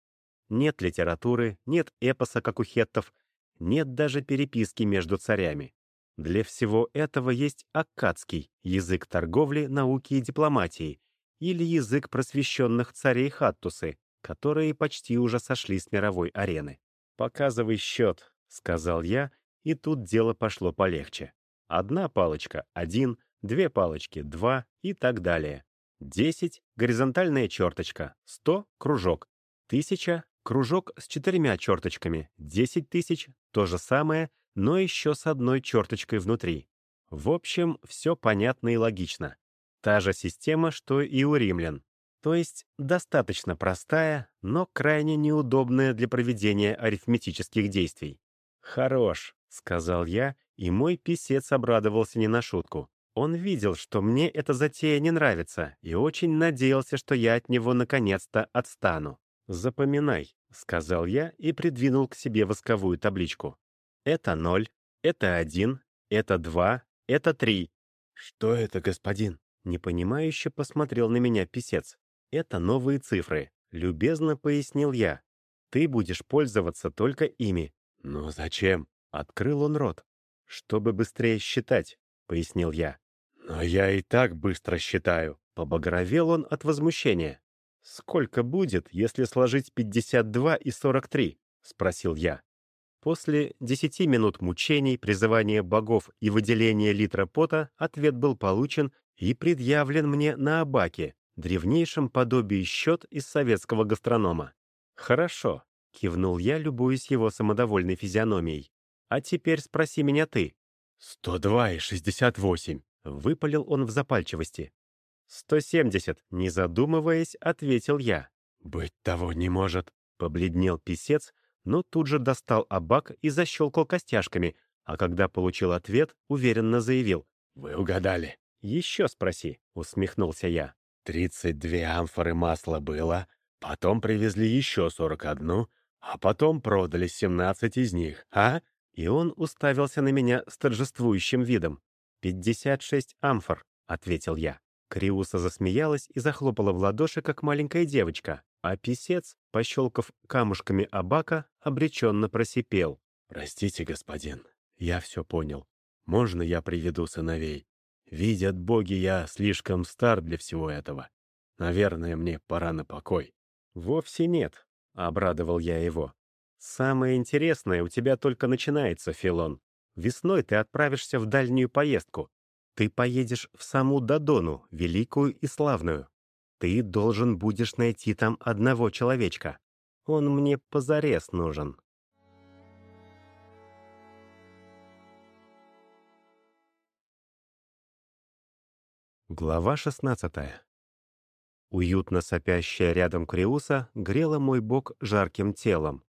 Нет литературы, нет эпоса, как у хеттов, нет даже переписки между царями. Для всего этого есть аккадский, язык торговли, науки и дипломатии, или язык просвещенных царей Хаттусы, которые почти уже сошли с мировой арены. «Показывай счет», — сказал я, и тут дело пошло полегче. Одна палочка — один — две палочки — два и так далее. Десять — горизонтальная черточка, сто — кружок, тысяча — кружок с четырьмя черточками, десять тысяч — то же самое, но еще с одной черточкой внутри. В общем, все понятно и логично. Та же система, что и у римлян. То есть достаточно простая, но крайне неудобная для проведения арифметических действий. «Хорош», — сказал я, и мой писец обрадовался не на шутку. Он видел, что мне эта затея не нравится, и очень надеялся, что я от него наконец-то отстану. «Запоминай», — сказал я и придвинул к себе восковую табличку. «Это ноль, это один, это два, это три». «Что это, господин?» — непонимающе посмотрел на меня писец. «Это новые цифры», — любезно пояснил я. «Ты будешь пользоваться только ими». «Но зачем?» — открыл он рот. «Чтобы быстрее считать», — пояснил я. «Но я и так быстро считаю», — побагровел он от возмущения. «Сколько будет, если сложить 52 и 43?» — спросил я. После десяти минут мучений, призывания богов и выделения литра пота ответ был получен и предъявлен мне на Абаке, древнейшем подобии счет из советского гастронома. «Хорошо», — кивнул я, любуясь его самодовольной физиономией. «А теперь спроси меня ты». «Сто два и шестьдесят восемь», — выпалил он в запальчивости. «Сто семьдесят», — не задумываясь, ответил я. «Быть того не может», — побледнел писец, но тут же достал абак и защелкал костяшками, а когда получил ответ, уверенно заявил. «Вы угадали». «Еще спроси», — усмехнулся я. «Тридцать две амфоры масла было, потом привезли еще сорок одну, а потом продали семнадцать из них, а?» И он уставился на меня с торжествующим видом. «Пятьдесят шесть амфор», — ответил я. Криуса засмеялась и захлопала в ладоши, как маленькая девочка, а писец, пощелкав камушками абака, обреченно просипел. «Простите, господин, я все понял. Можно я приведу сыновей? Видят боги, я слишком стар для всего этого. Наверное, мне пора на покой». «Вовсе нет», — обрадовал я его. «Самое интересное у тебя только начинается, Филон. Весной ты отправишься в дальнюю поездку. Ты поедешь в саму Дадону, великую и славную. Ты должен будешь найти там одного человечка. Он мне позарез нужен». Глава 16 Уютно сопящая рядом Криуса грела мой бок жарким телом.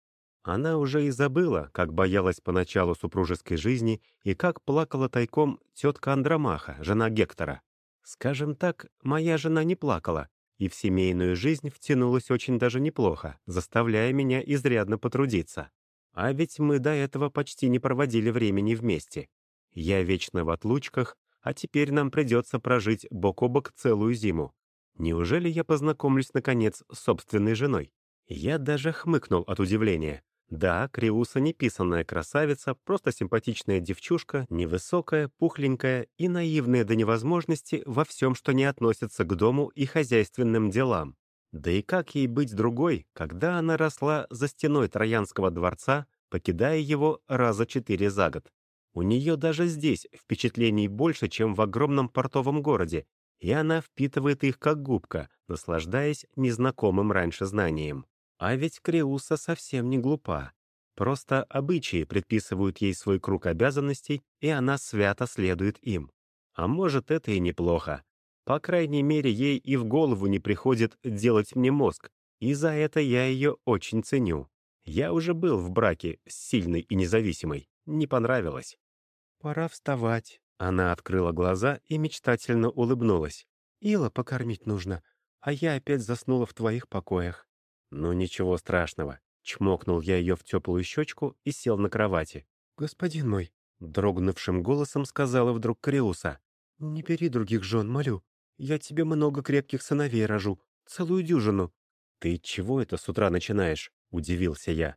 Она уже и забыла, как боялась поначалу супружеской жизни и как плакала тайком тетка Андромаха, жена Гектора. Скажем так, моя жена не плакала, и в семейную жизнь втянулась очень даже неплохо, заставляя меня изрядно потрудиться. А ведь мы до этого почти не проводили времени вместе. Я вечно в отлучках, а теперь нам придется прожить бок о бок целую зиму. Неужели я познакомлюсь, наконец, с собственной женой? Я даже хмыкнул от удивления. Да, Криуса не писанная красавица, просто симпатичная девчушка, невысокая, пухленькая и наивная до невозможности во всем, что не относится к дому и хозяйственным делам. Да и как ей быть другой, когда она росла за стеной Троянского дворца, покидая его раза четыре за год? У нее даже здесь впечатлений больше, чем в огромном портовом городе, и она впитывает их как губка, наслаждаясь незнакомым раньше знанием. А ведь Креуса совсем не глупа. Просто обычаи предписывают ей свой круг обязанностей, и она свято следует им. А может, это и неплохо. По крайней мере, ей и в голову не приходит делать мне мозг, и за это я ее очень ценю. Я уже был в браке с сильной и независимой. Не понравилось. «Пора вставать», она открыла глаза и мечтательно улыбнулась. «Ила покормить нужно, а я опять заснула в твоих покоях». «Ну, ничего страшного». Чмокнул я ее в теплую щечку и сел на кровати. «Господин мой», — дрогнувшим голосом сказала вдруг Кариуса, «не бери других жен, молю. Я тебе много крепких сыновей рожу, целую дюжину». «Ты чего это с утра начинаешь?» — удивился я.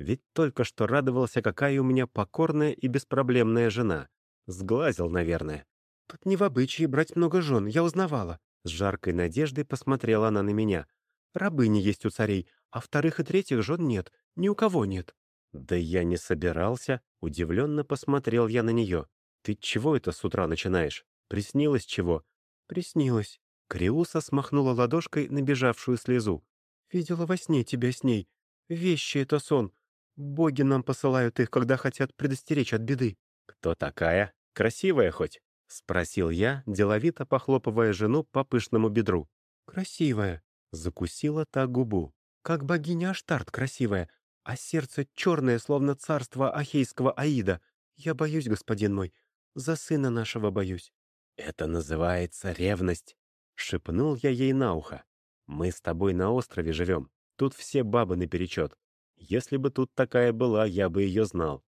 «Ведь только что радовался, какая у меня покорная и беспроблемная жена. Сглазил, наверное. «Тут не в обычае брать много жен, я узнавала». С жаркой надеждой посмотрела она на меня. «Рабыни есть у царей, а вторых и третьих жен нет. Ни у кого нет». «Да я не собирался». Удивленно посмотрел я на нее. «Ты чего это с утра начинаешь? Приснилось чего?» «Приснилось». Криуса смахнула ладошкой набежавшую слезу. «Видела во сне тебя с ней. Вещи — это сон. Боги нам посылают их, когда хотят предостеречь от беды». «Кто такая?» «Красивая хоть?» — спросил я, деловито похлопывая жену по пышному бедру. «Красивая», — закусила та губу. «Как богиня Аштарт красивая, а сердце черное, словно царство ахейского Аида. Я боюсь, господин мой, за сына нашего боюсь». «Это называется ревность», — шепнул я ей на ухо. «Мы с тобой на острове живем, тут все бабы наперечет. Если бы тут такая была, я бы ее знал.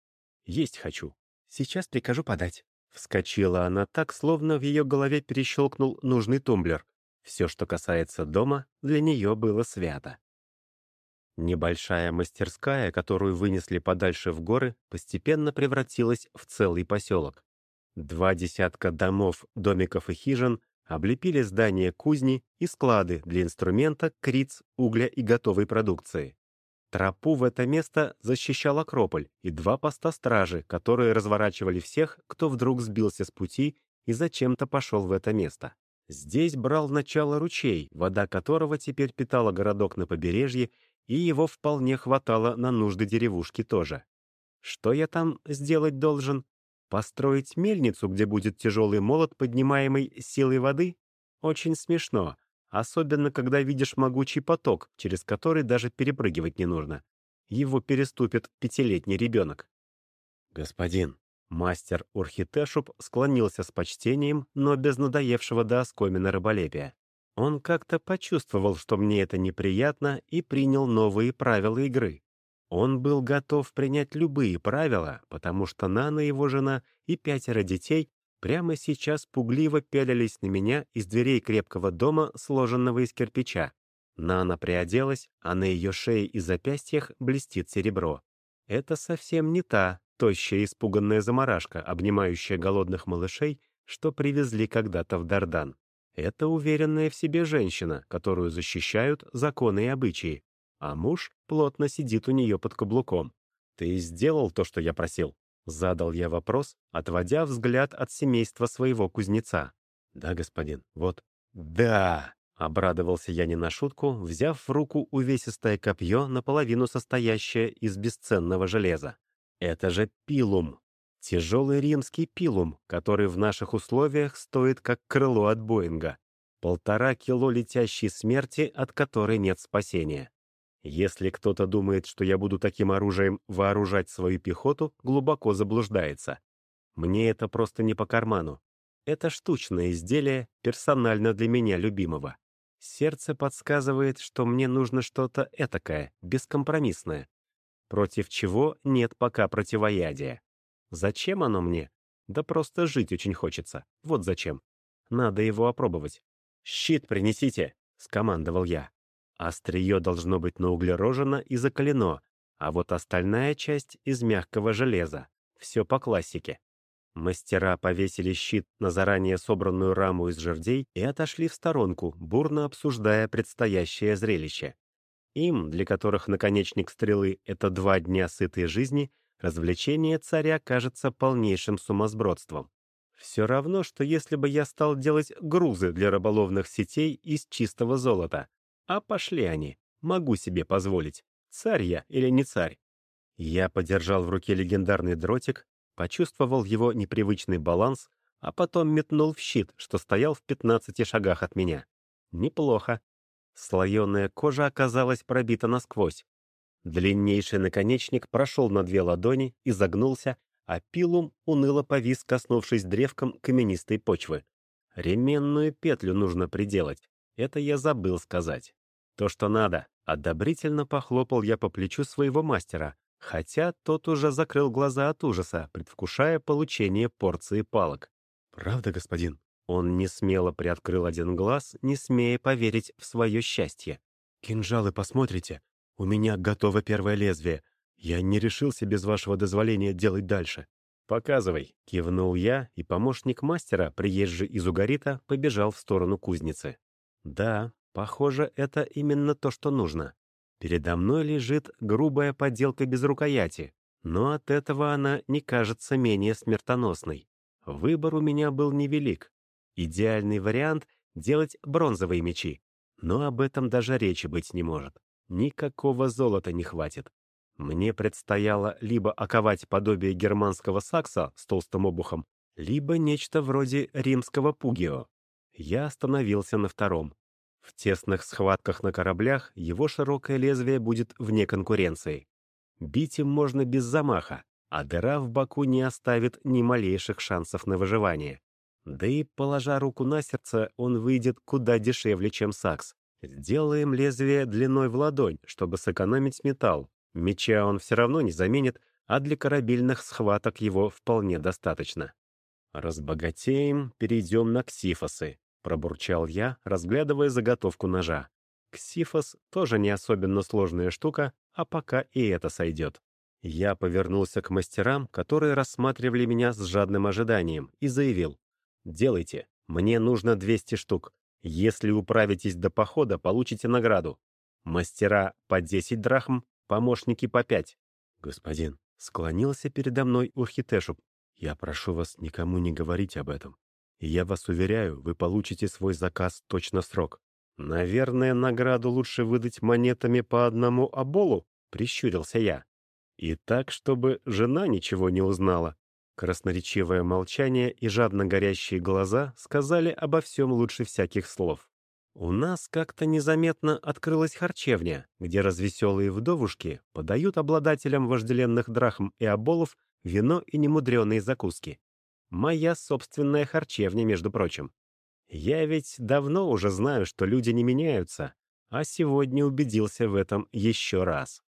Есть хочу». «Сейчас прикажу подать». Вскочила она так, словно в ее голове перещелкнул нужный тумблер. Все, что касается дома, для нее было свято. Небольшая мастерская, которую вынесли подальше в горы, постепенно превратилась в целый поселок. Два десятка домов, домиков и хижин облепили здания кузни и склады для инструмента, криц, угля и готовой продукции. Тропу в это место защищал Акрополь и два поста стражи, которые разворачивали всех, кто вдруг сбился с пути и зачем-то пошел в это место. Здесь брал начало ручей, вода которого теперь питала городок на побережье, и его вполне хватало на нужды деревушки тоже. Что я там сделать должен? Построить мельницу, где будет тяжелый молот, поднимаемый силой воды? Очень смешно. Особенно когда видишь могучий поток, через который даже перепрыгивать не нужно. Его переступит пятилетний ребенок. «Господин», мастер Урхитешуп склонился с почтением, но без надоевшего до оскомина рыболепия. Он как-то почувствовал, что мне это неприятно, и принял новые правила игры. Он был готов принять любые правила, потому что Нана, его жена и пятеро детей прямо сейчас пугливо пялились на меня из дверей крепкого дома, сложенного из кирпича. Нана приоделась, а на ее шее и запястьях блестит серебро. Это совсем не та, тощая испуганная заморашка, обнимающая голодных малышей, что привезли когда-то в Дардан. Это уверенная в себе женщина, которую защищают законы и обычаи, а муж плотно сидит у нее под каблуком. «Ты сделал то, что я просил?» Задал я вопрос, отводя взгляд от семейства своего кузнеца. «Да, господин, вот». «Да!» — обрадовался я не на шутку, взяв в руку увесистое копье, наполовину состоящее из бесценного железа. «Это же пилум!» Тяжелый римский пилум, который в наших условиях стоит как крыло от Боинга. Полтора кило летящей смерти, от которой нет спасения. Если кто-то думает, что я буду таким оружием вооружать свою пехоту, глубоко заблуждается. Мне это просто не по карману. Это штучное изделие, персонально для меня любимого. Сердце подсказывает, что мне нужно что-то этакое, бескомпромиссное, против чего нет пока противоядия. Зачем оно мне? Да просто жить очень хочется. Вот зачем. Надо его опробовать. «Щит принесите!» — скомандовал я. Острие должно быть науглерожено и закалено, а вот остальная часть из мягкого железа. Все по классике. Мастера повесили щит на заранее собранную раму из жердей и отошли в сторонку, бурно обсуждая предстоящее зрелище. Им, для которых наконечник стрелы — это два дня сытой жизни, Развлечение царя кажется полнейшим сумасбродством. Все равно, что если бы я стал делать грузы для рыболовных сетей из чистого золота. А пошли они. Могу себе позволить. Царь я или не царь? Я подержал в руке легендарный дротик, почувствовал его непривычный баланс, а потом метнул в щит, что стоял в 15 шагах от меня. Неплохо. Слоеная кожа оказалась пробита насквозь. Длиннейший наконечник прошел на две ладони и загнулся, а пилум уныло повис, коснувшись древком каменистой почвы. Ременную петлю нужно приделать. Это я забыл сказать. То, что надо. Одобрительно похлопал я по плечу своего мастера, хотя тот уже закрыл глаза от ужаса, предвкушая получение порции палок. «Правда, господин?» Он не смело приоткрыл один глаз, не смея поверить в свое счастье. «Кинжалы посмотрите, у меня готово первое лезвие. Я не решился без вашего дозволения делать дальше. «Показывай», — кивнул я, и помощник мастера, приезжий из Угарита, побежал в сторону кузницы. «Да, похоже, это именно то, что нужно. Передо мной лежит грубая подделка без рукояти, но от этого она не кажется менее смертоносной. Выбор у меня был невелик. Идеальный вариант — делать бронзовые мечи, но об этом даже речи быть не может. Никакого золота не хватит. Мне предстояло либо оковать подобие германского сакса с толстым обухом, либо нечто вроде римского пугио. Я остановился на втором. В тесных схватках на кораблях его широкое лезвие будет вне конкуренции. Бить им можно без замаха, а дыра в боку не оставит ни малейших шансов на выживание. Да и, положа руку на сердце, он выйдет куда дешевле, чем сакс. Сделаем лезвие длиной в ладонь, чтобы сэкономить металл. Меча он все равно не заменит, а для корабельных схваток его вполне достаточно. «Разбогатеем, перейдем на ксифосы», — пробурчал я, разглядывая заготовку ножа. Ксифос тоже не особенно сложная штука, а пока и это сойдет. Я повернулся к мастерам, которые рассматривали меня с жадным ожиданием, и заявил. «Делайте. Мне нужно 200 штук. Если управитесь до похода, получите награду. Мастера по 10 драхм, помощники по 5. Господин, склонился передо мной Урхитешуп. Я прошу вас никому не говорить об этом. Я вас уверяю, вы получите свой заказ точно срок. Наверное, награду лучше выдать монетами по одному оболу, прищурился я. И так, чтобы жена ничего не узнала. Красноречивое молчание и жадно горящие глаза сказали обо всем лучше всяких слов. У нас как-то незаметно открылась харчевня, где развеселые вдовушки подают обладателям вожделенных драхм и оболов вино и немудреные закуски. Моя собственная харчевня, между прочим. Я ведь давно уже знаю, что люди не меняются, а сегодня убедился в этом еще раз.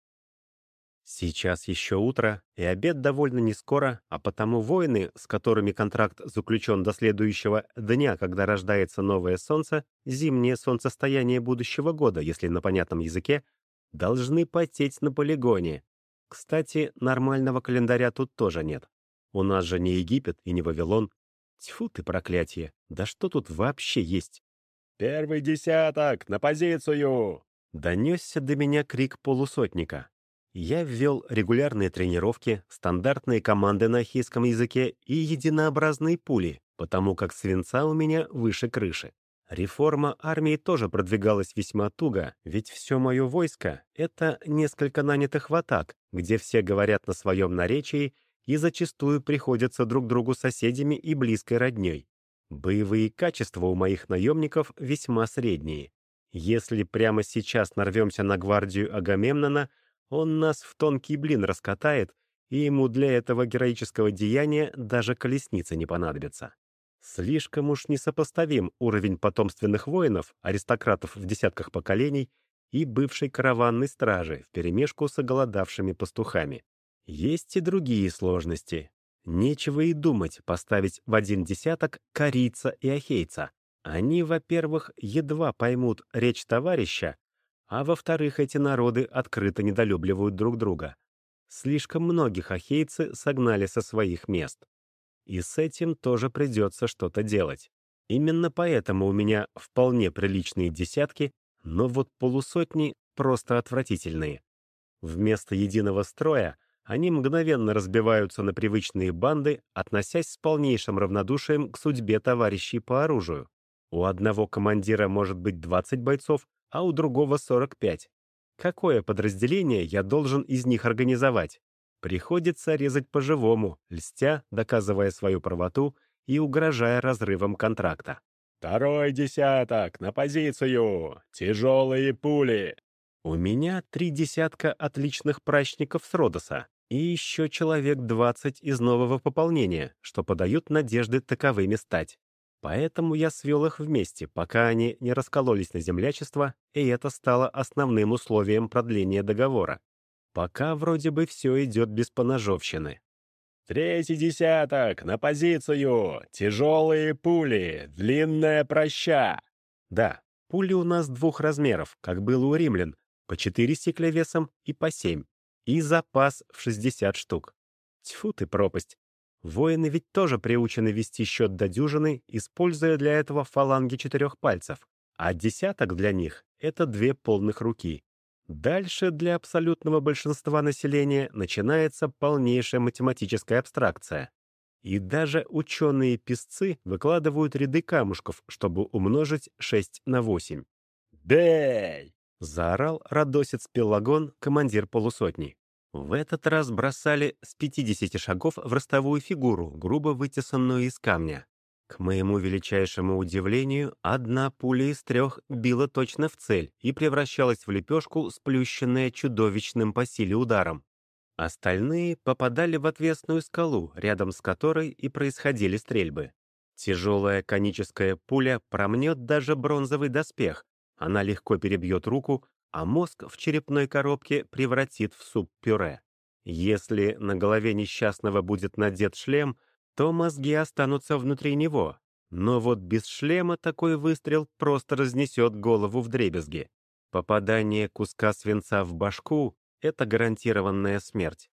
Сейчас еще утро, и обед довольно не скоро, а потому воины, с которыми контракт заключен до следующего дня, когда рождается новое солнце, зимнее солнцестояние будущего года, если на понятном языке, должны потеть на полигоне. Кстати, нормального календаря тут тоже нет. У нас же не Египет и не Вавилон. Тьфу ты, проклятие! Да что тут вообще есть? «Первый десяток! На позицию!» Донесся до меня крик полусотника. Я ввел регулярные тренировки, стандартные команды на ахейском языке и единообразные пули, потому как свинца у меня выше крыши. Реформа армии тоже продвигалась весьма туго, ведь все мое войско — это несколько нанятых в атак, где все говорят на своем наречии и зачастую приходятся друг другу соседями и близкой родней. Боевые качества у моих наемников весьма средние. Если прямо сейчас нарвемся на гвардию Агамемнона — он нас в тонкий блин раскатает, и ему для этого героического деяния даже колесница не понадобится. Слишком уж несопоставим уровень потомственных воинов, аристократов в десятках поколений и бывшей караванной стражи вперемешку с оголодавшими пастухами. Есть и другие сложности. Нечего и думать поставить в один десяток корейца и ахейца. Они, во-первых, едва поймут речь товарища, а во-вторых, эти народы открыто недолюбливают друг друга. Слишком многих ахейцы согнали со своих мест. И с этим тоже придется что-то делать. Именно поэтому у меня вполне приличные десятки, но вот полусотни просто отвратительные. Вместо единого строя они мгновенно разбиваются на привычные банды, относясь с полнейшим равнодушием к судьбе товарищей по оружию. У одного командира может быть 20 бойцов, а у другого 45. Какое подразделение я должен из них организовать? Приходится резать по-живому, льстя, доказывая свою правоту и угрожая разрывом контракта. «Второй десяток! На позицию! Тяжелые пули!» У меня три десятка отличных прачников с Родоса и еще человек двадцать из нового пополнения, что подают надежды таковыми стать. Поэтому я свел их вместе, пока они не раскололись на землячество, и это стало основным условием продления договора. Пока вроде бы все идет без поножовщины. «Третий десяток! На позицию! Тяжелые пули! Длинная проща!» Да, пули у нас двух размеров, как было у римлян, по четыре стекля весом и по семь, и запас в 60 штук. Тьфу ты пропасть, Воины ведь тоже приучены вести счет до дюжины, используя для этого фаланги четырех пальцев, а десяток для них — это две полных руки. Дальше для абсолютного большинства населения начинается полнейшая математическая абстракция. И даже ученые-песцы выкладывают ряды камушков, чтобы умножить 6 на 8. «Бей!» — заорал радосец Пелагон, командир полусотни. В этот раз бросали с 50 шагов в ростовую фигуру, грубо вытесанную из камня. К моему величайшему удивлению, одна пуля из трех била точно в цель и превращалась в лепешку, сплющенная чудовищным по силе ударом. Остальные попадали в отвесную скалу, рядом с которой и происходили стрельбы. Тяжелая коническая пуля промнет даже бронзовый доспех. Она легко перебьет руку, а мозг в черепной коробке превратит в суп-пюре. Если на голове несчастного будет надет шлем, то мозги останутся внутри него. Но вот без шлема такой выстрел просто разнесет голову в дребезги. Попадание куска свинца в башку — это гарантированная смерть.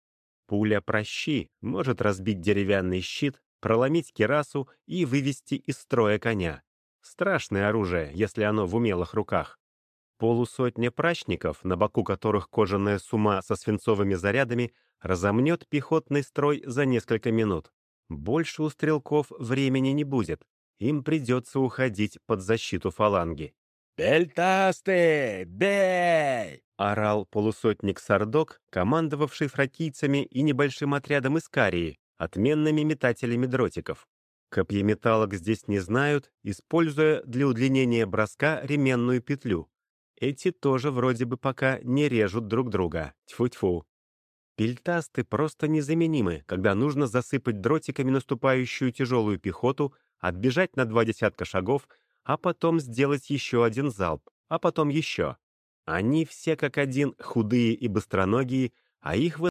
Пуля прощи может разбить деревянный щит, проломить керасу и вывести из строя коня. Страшное оружие, если оно в умелых руках. Полусотня прачников, на боку которых кожаная сума со свинцовыми зарядами, разомнет пехотный строй за несколько минут. Больше у стрелков времени не будет. Им придется уходить под защиту фаланги. «Бельтасты! Бей!» — орал полусотник Сардок, командовавший фракийцами и небольшим отрядом из Карии, отменными метателями дротиков. Копьеметалок здесь не знают, используя для удлинения броска ременную петлю. Эти тоже вроде бы пока не режут друг друга. Тьфу-тьфу. Пельтасты просто незаменимы, когда нужно засыпать дротиками наступающую тяжелую пехоту, отбежать на два десятка шагов, а потом сделать еще один залп, а потом еще. Они все как один худые и быстроногие, а их